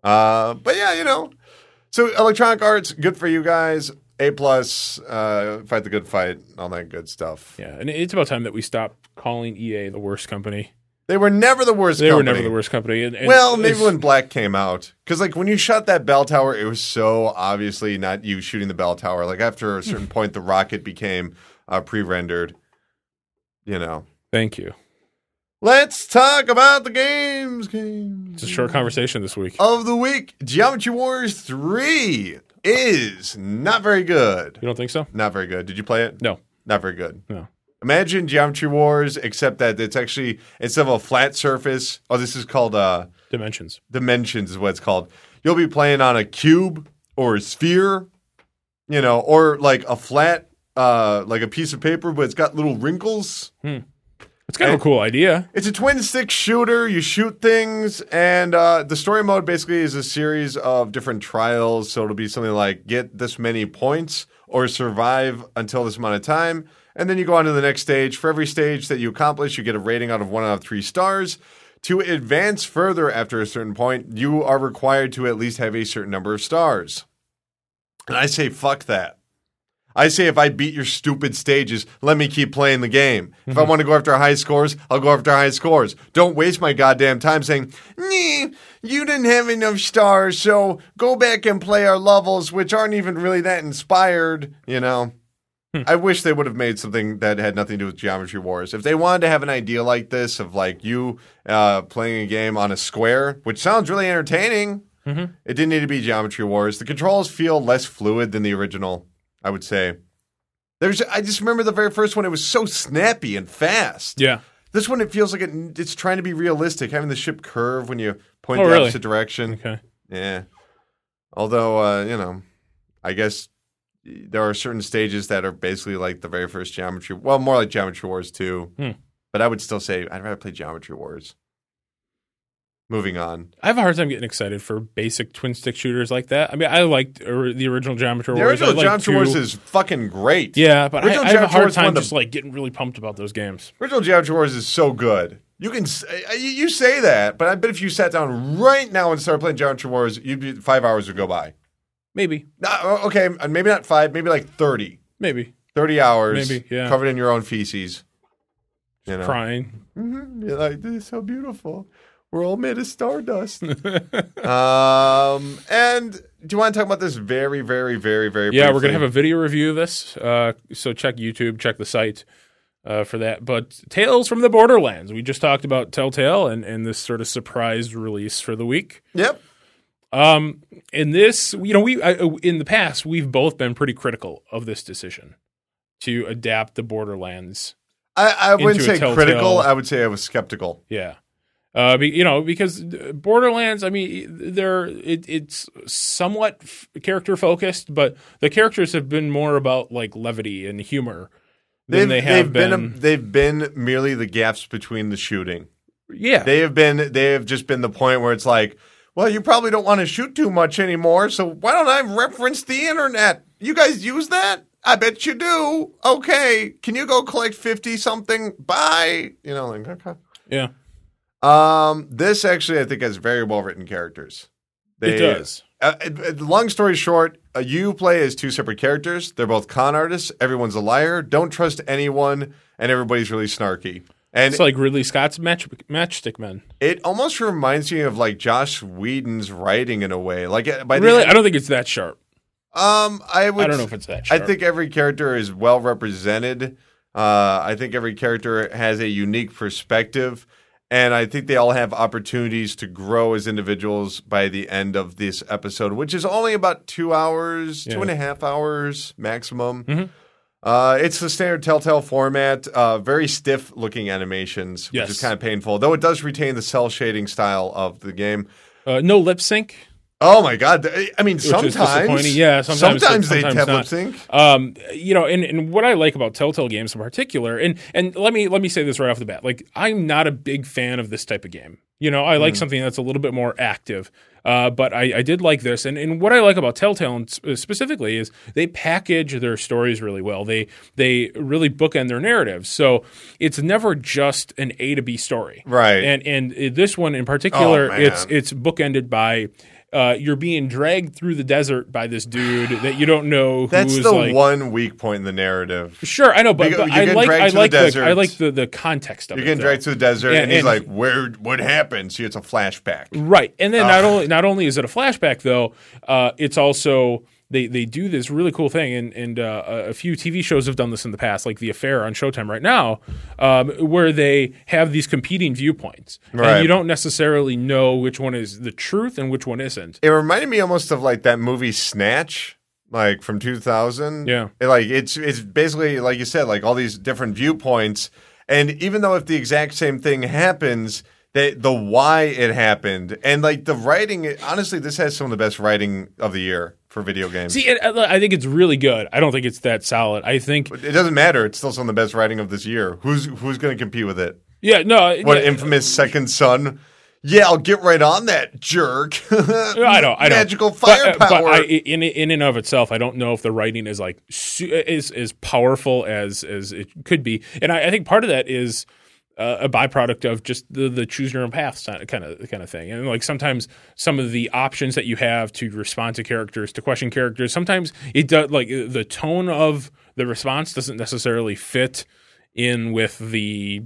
Uh, but yeah, you know. So Electronic Arts, good for you guys. A plus, uh, fight the good fight, all that good stuff. Yeah, and it's about time that we stop calling EA the worst company. They were never the worst. They were company. never the worst company. And, and Well, maybe when Black came out, because like when you shot that bell tower, it was so obviously not you shooting the bell tower. Like after a certain point, the rocket became uh, pre-rendered. You know. Thank you. Let's talk about the games. Games. It's a short conversation this week. of the week. Geometry Wars three is not very good. You don't think so? Not very good. Did you play it? No. Not very good. No. Imagine Geometry Wars, except that it's actually instead of a flat surface. Oh, this is called uh, Dimensions. dimensions, is what it's called. You'll be playing on a cube or a sphere, you know, or like a flat, uh, like a piece of paper, but it's got little wrinkles. It's kind of a cool idea. It's a twin stick shooter. You shoot things, and uh, the story mode basically is a series of different trials. So it'll be something like get this many points or survive until this amount of time. And then you go on to the next stage. For every stage that you accomplish, you get a rating out of one out of three stars. To advance further after a certain point, you are required to at least have a certain number of stars. And I say, fuck that. I say if I beat your stupid stages, let me keep playing the game. If I mm-hmm. want to go after high scores, I'll go after high scores. Don't waste my goddamn time saying, "Nee, you didn't have enough stars, so go back and play our levels, which aren't even really that inspired." You know, I wish they would have made something that had nothing to do with Geometry Wars. If they wanted to have an idea like this of like you uh, playing a game on a square, which sounds really entertaining, it didn't need to be Geometry Wars. The controls feel less fluid than the original. I would say. There's, I just remember the very first one. It was so snappy and fast. Yeah. This one, it feels like it, it's trying to be realistic, having the ship curve when you point Oh, the really? opposite direction. Okay. Yeah. Although, uh, you know, I guess there are certain stages that are basically like the very first Geometry. Well, more like Geometry Wars 2. Hmm. But I would still say I'd rather play Geometry Wars. Moving on. I have a hard time getting excited for basic twin stick shooters like that. I mean, I liked or, the original Geometry Wars. I original Geometry two. Wars is fucking great. Yeah, but I, I have a hard Wars time of the- just like getting really pumped about those games. Original Geometry Wars is so good. You can you you say that, but I bet if you sat down right now and started playing Geometry Wars, you'd be five hours would go by. Maybe, Nah, okay, uh, maybe not five, maybe like 30. maybe 30 hours. Maybe, yeah. Covered in your own feces. You know? crying. Mhm. You're like, this is so beautiful. We're all made of stardust. um, and do you want to talk about this very, very, very, very? Yeah, we're gonna have a video review of this. Uh, so check YouTube, check the site uh, for that. But Tales from the Borderlands. We just talked about Telltale and and this sort of surprise release for the week. Yep. Um, in this, you know, we I, in the past we've both been pretty critical of this decision to adapt the Borderlands. I, I wouldn't say critical. I would say I was skeptical. Yeah. Uh, be, you know, because Borderlands, I mean, they're it, it's somewhat f- character focused, but the characters have been more about like levity and humor than they have they've been, been. a, they've been merely the gaps between the shooting. yeah, They have been they have just been the point where it's like, well, you probably don't want to shoot too much anymore, so why don't I reference the internet? You guys use that? I bet you do. Okay, can you go collect fifty something? Bye. You know, like okay. yeah, Um, this actually, I think, has very well written characters. it does. Uh, long story short, uh, you play as two separate characters. They're both con artists. Everyone's a liar. Don't trust anyone, and everybody's really snarky. And It's like Ridley Scott's match Matchstick Men. it almost reminds me of like Joss Whedon's writing in a way. Like uh, by Really, end- I don't think it's that sharp. um, I would. I don't know if it's that Sharp. I think every character is well represented. Uh, I think every character has a unique perspective, and I think they all have opportunities to grow as individuals by the end of this episode, which is only about two hours, two Yeah. and a half hours maximum. Mhm. Uh, it's the standard Telltale format, uh, very stiff looking animations, which Yes. is kind of painful, though it does retain the cell shading style of the game. uh, no lip sync. Oh my god! I mean, is sometimes. Yeah, sometimes- sometimes they sometimes lip sync. Um, you know, and, and what I like about Telltale games in particular, and and let me let me say this right off the bat, like I'm not a big fan of this type of game. You know, I like something that's a little bit more active. Uh, but I, I did like this, and, and what I like about Telltale specifically is they package their stories really well. They they really bookend their narratives, so it's never just an A to B story, Right. And and this one in particular, Oh, it's it's bookended by. Uh, you're being dragged through the desert by this dude that you don't know. That's who's the like, one weak point in the narrative. Sure, I know, but, but I like dragged I to the like the, desert. I like the, the context of it. You're it. getting though. dragged to the desert, Yeah, and he's and- like, "Where? What happened?" See, it's a flashback. right, and then not only not only is it a flashback though, uh, it's also they they do this really cool thing, and and uh, a few TV shows have done this in the past, like The Affair on Showtime right now, um, where they have these competing viewpoints, Right. and you don't necessarily know which one is the truth and which one isn't. It reminded me almost of like that movie Snatch, like from 2000. Yeah. It, like it's it's basically like you said, like all these different viewpoints, and even though if the exact same thing happens. They, the why it happened and like the writing honestly this has some of the best writing of the year for video games See, it, I think it's really good. I don't think it's that solid. I think, it doesn't matter it's still some of the best writing of this year who's who's going to compete with it yeah, no, What yeah, infamous second son? Yeah, I'll get right on that jerk. I know, I. Magical But, uh, firepower. But, I, in in and of itself, I don't know if the writing is like is as powerful as as it could be, and I, I think part of that is. Uh, a byproduct of just the, the choose your own path kind of kind of thing, and like sometimes some of the options that you have to respond to characters, to question characters, sometimes it does like the tone of the response doesn't necessarily fit in with the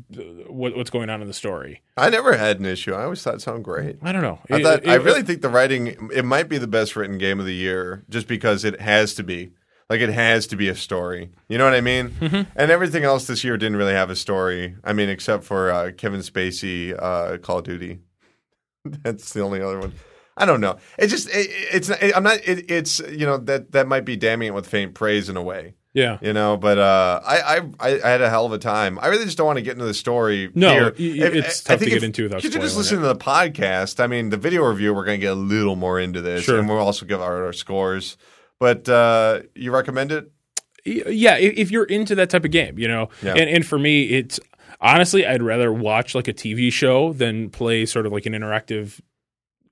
what, what's going on in the story. I never had an issue. I always thought it sounded great. I don't know. I It- thought I it- really think the writing it might be the best written game of the year just because it has to be. Like it has to be a story. You know what I mean? Mm-hmm. And everything else this year didn't really have a story. I mean, except for uh, Kevin Spacey, uh, Call of Duty. That's the only other one. I don't know. It just it, it's it, I'm not. It, it's you know that that might be damning it with faint praise in a way. yeah. You know, but uh, I, I I I had a hell of a time. I really just don't want to get into the story. No, here. it's tough to get into without you're just spoiling listening to the podcast. I mean, the video review, we're going to get a little more into this, Sure. and we'll also give our, our scores. But uh, you recommend it? yeah if, if you're into that type of game you know Yeah. and, and for me it's honestly i'd rather watch like a tv show than play sort of like an interactive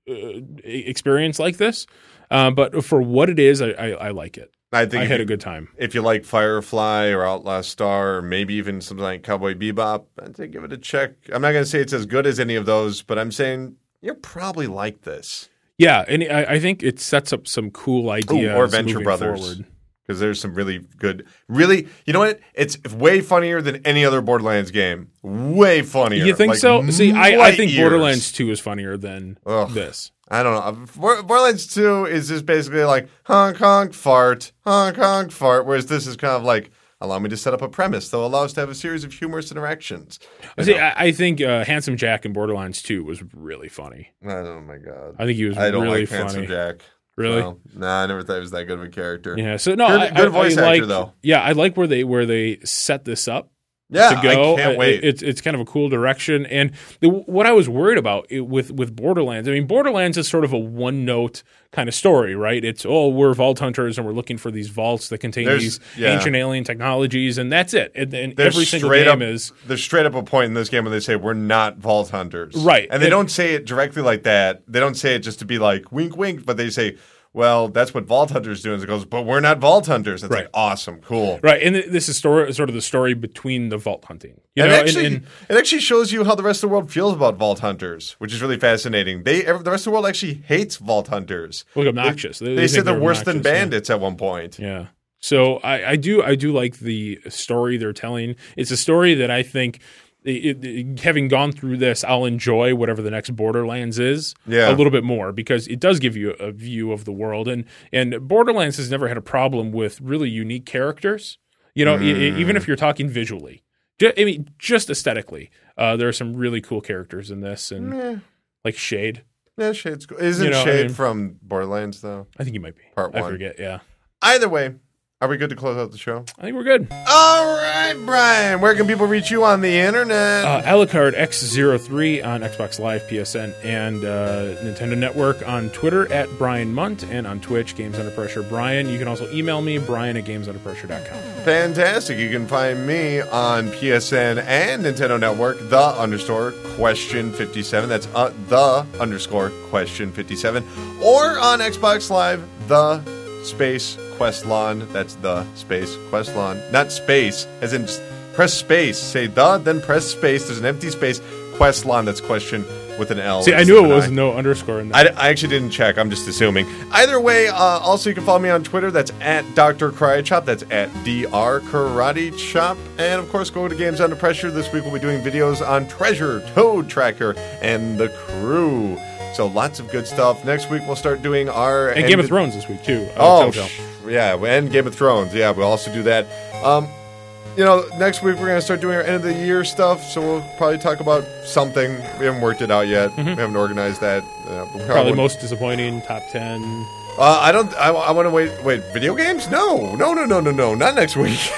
uh, experience like this um, but for what it is i, I, I like it I think i had you, a good time if you like Firefly or Outlaw Star, or maybe even something like Cowboy Bebop, I'd say give it a check. I'm not going to say it's as good as any of those, but I'm saying you'll probably like this yeah and I, I think it sets up some cool ideas or Venture Brothers. because there's some really good, really. You know what? It's way funnier than any other Borderlands game. Way funnier. you think Like, so see I, I think years. borderlands 2 is funnier than Ugh. this I don't know. Borderlands 2 is just basically like honk honk fart, honk honk fart, whereas this is kind of like allow me to set up a premise that will allow us to have a series of humorous interactions. You See. I, I think uh, Handsome Jack in Borderlands 2 was really funny. oh my god. I think he was I don't really like funny. Handsome Jack. Really? No. Nah, I never thought he was that good of a character. Yeah. So no, Good- I, good I- voice I actor, like, though. Yeah, I like where they where they set this up Yeah, to go. I can't Uh, wait. it- it's it's kind of a cool direction. And the, what I was worried about it, with with Borderlands, I mean, Borderlands is sort of a one note kind of story, right? It's oh, we're vault hunters and we're looking for these vaults that contain There's- these yeah. ancient alien technologies, and that's it. And, and every single game up, is There's straight up a point in this game where they say we're not vault hunters, Right. And they And- don't say it directly like that. They don't say it just to be like wink, wink, but they say, "Well, that's what vault hunters do." And it goes, "But we're not vault hunters." It's Right. like awesome, cool. right. And this is story, sort of the story between the vault hunting. You and know, actually, and, and it actually shows you how the rest of the world feels about vault hunters, which is really fascinating. They the rest of the world actually hates vault hunters. look obnoxious. They, They, say they're they're worse than obnoxious, yeah. bandits at one point. Yeah. So I, I do I do like the story they're telling. It's a story that I think, it, it- having gone through this, I'll enjoy whatever the next Borderlands is Yeah. a little bit more because it does give you a view of the world. And and Borderlands has never had a problem with really unique characters. You know, e- e- even if you're talking visually, I mean, just aesthetically, uh, there are some really cool characters in this, and Eh, like Shade. yeah, Shade's cool. Isn't You know, I Shade mean- from Borderlands though? I think he might be Part I one. forget. Yeah, Either way, are we good to close out the show? I think we're good. All right, Brian. Where can people reach you on the internet? Uh, Alucard X03 on Xbox Live, PSN, and uh, Nintendo Network on Twitter at Brian Munt and on Twitch, Games Under Pressure Brian. You can also email me, Brian at GamesUnderPressure.com. Fantastic. You can find me on PSN and Nintendo Network, the underscore question 57. That's uh, the underscore question 57. Or on Xbox Live, the space questlon. That's the space questlon. Not space, as in press space. Say the, then press space. There's an empty space. Questlon, that's question with an L. See, I knew it was I. no underscore in there. I, I actually didn't check. I'm just assuming. Either way, uh, also you can follow me on Twitter. That's at Dr. Karate Chop. That's at Dr. Karate Chop. And of course, go to Games Under Pressure. This week we'll be doing videos on Treasure, Toad Tracker, and the crew. So lots of good stuff. Next week we'll start doing our and Game of Thrones this week, too. Uh, Oh, sh- yeah, and Game of Thrones. Yeah, we'll also do that. Um, you know, next week we're going to start doing our end of the year stuff, so we'll probably talk about something. We haven't worked it out yet. We haven't organized that. Uh, Mm-hmm. Probably most disappointing, top 10. Uh, I don't. I, I want to wait. Wait, video games? No, no, no, no, no, no. Not next week.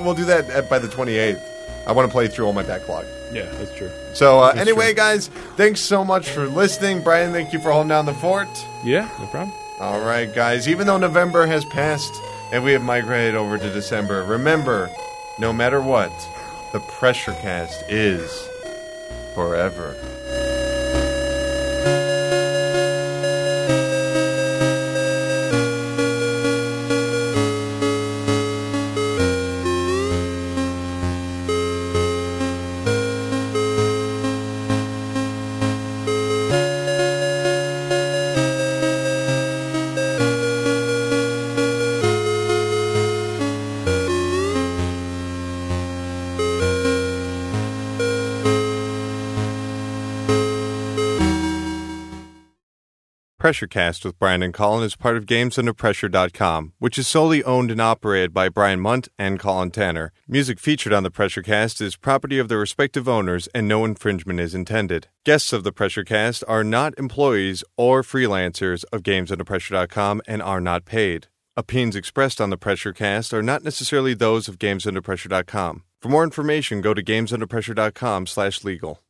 We'll do that at, by the twenty eighth. I want to play through all my backlog. Yeah, that's true. So uh, That's anyway, true. guys, thanks so much for listening. Brian, thank you for holding down the fort. Yeah, no problem. All right, guys. Even though November has passed and we have migrated over to December, remember, no matter what, the pressure cast is forever. PressureCast with Brian and Colin is part of GamesUnderPressure.com, which is solely owned and operated by Brian Munt and Colin Tanner. Music featured on the PressureCast is property of their respective owners, and no infringement is intended. Guests of the PressureCast are not employees or freelancers of GamesUnderPressure.com and are not paid. Opinions expressed on the PressureCast are not necessarily those of GamesUnderPressure.com. For more information, go to GamesUnderPressure.com/legal.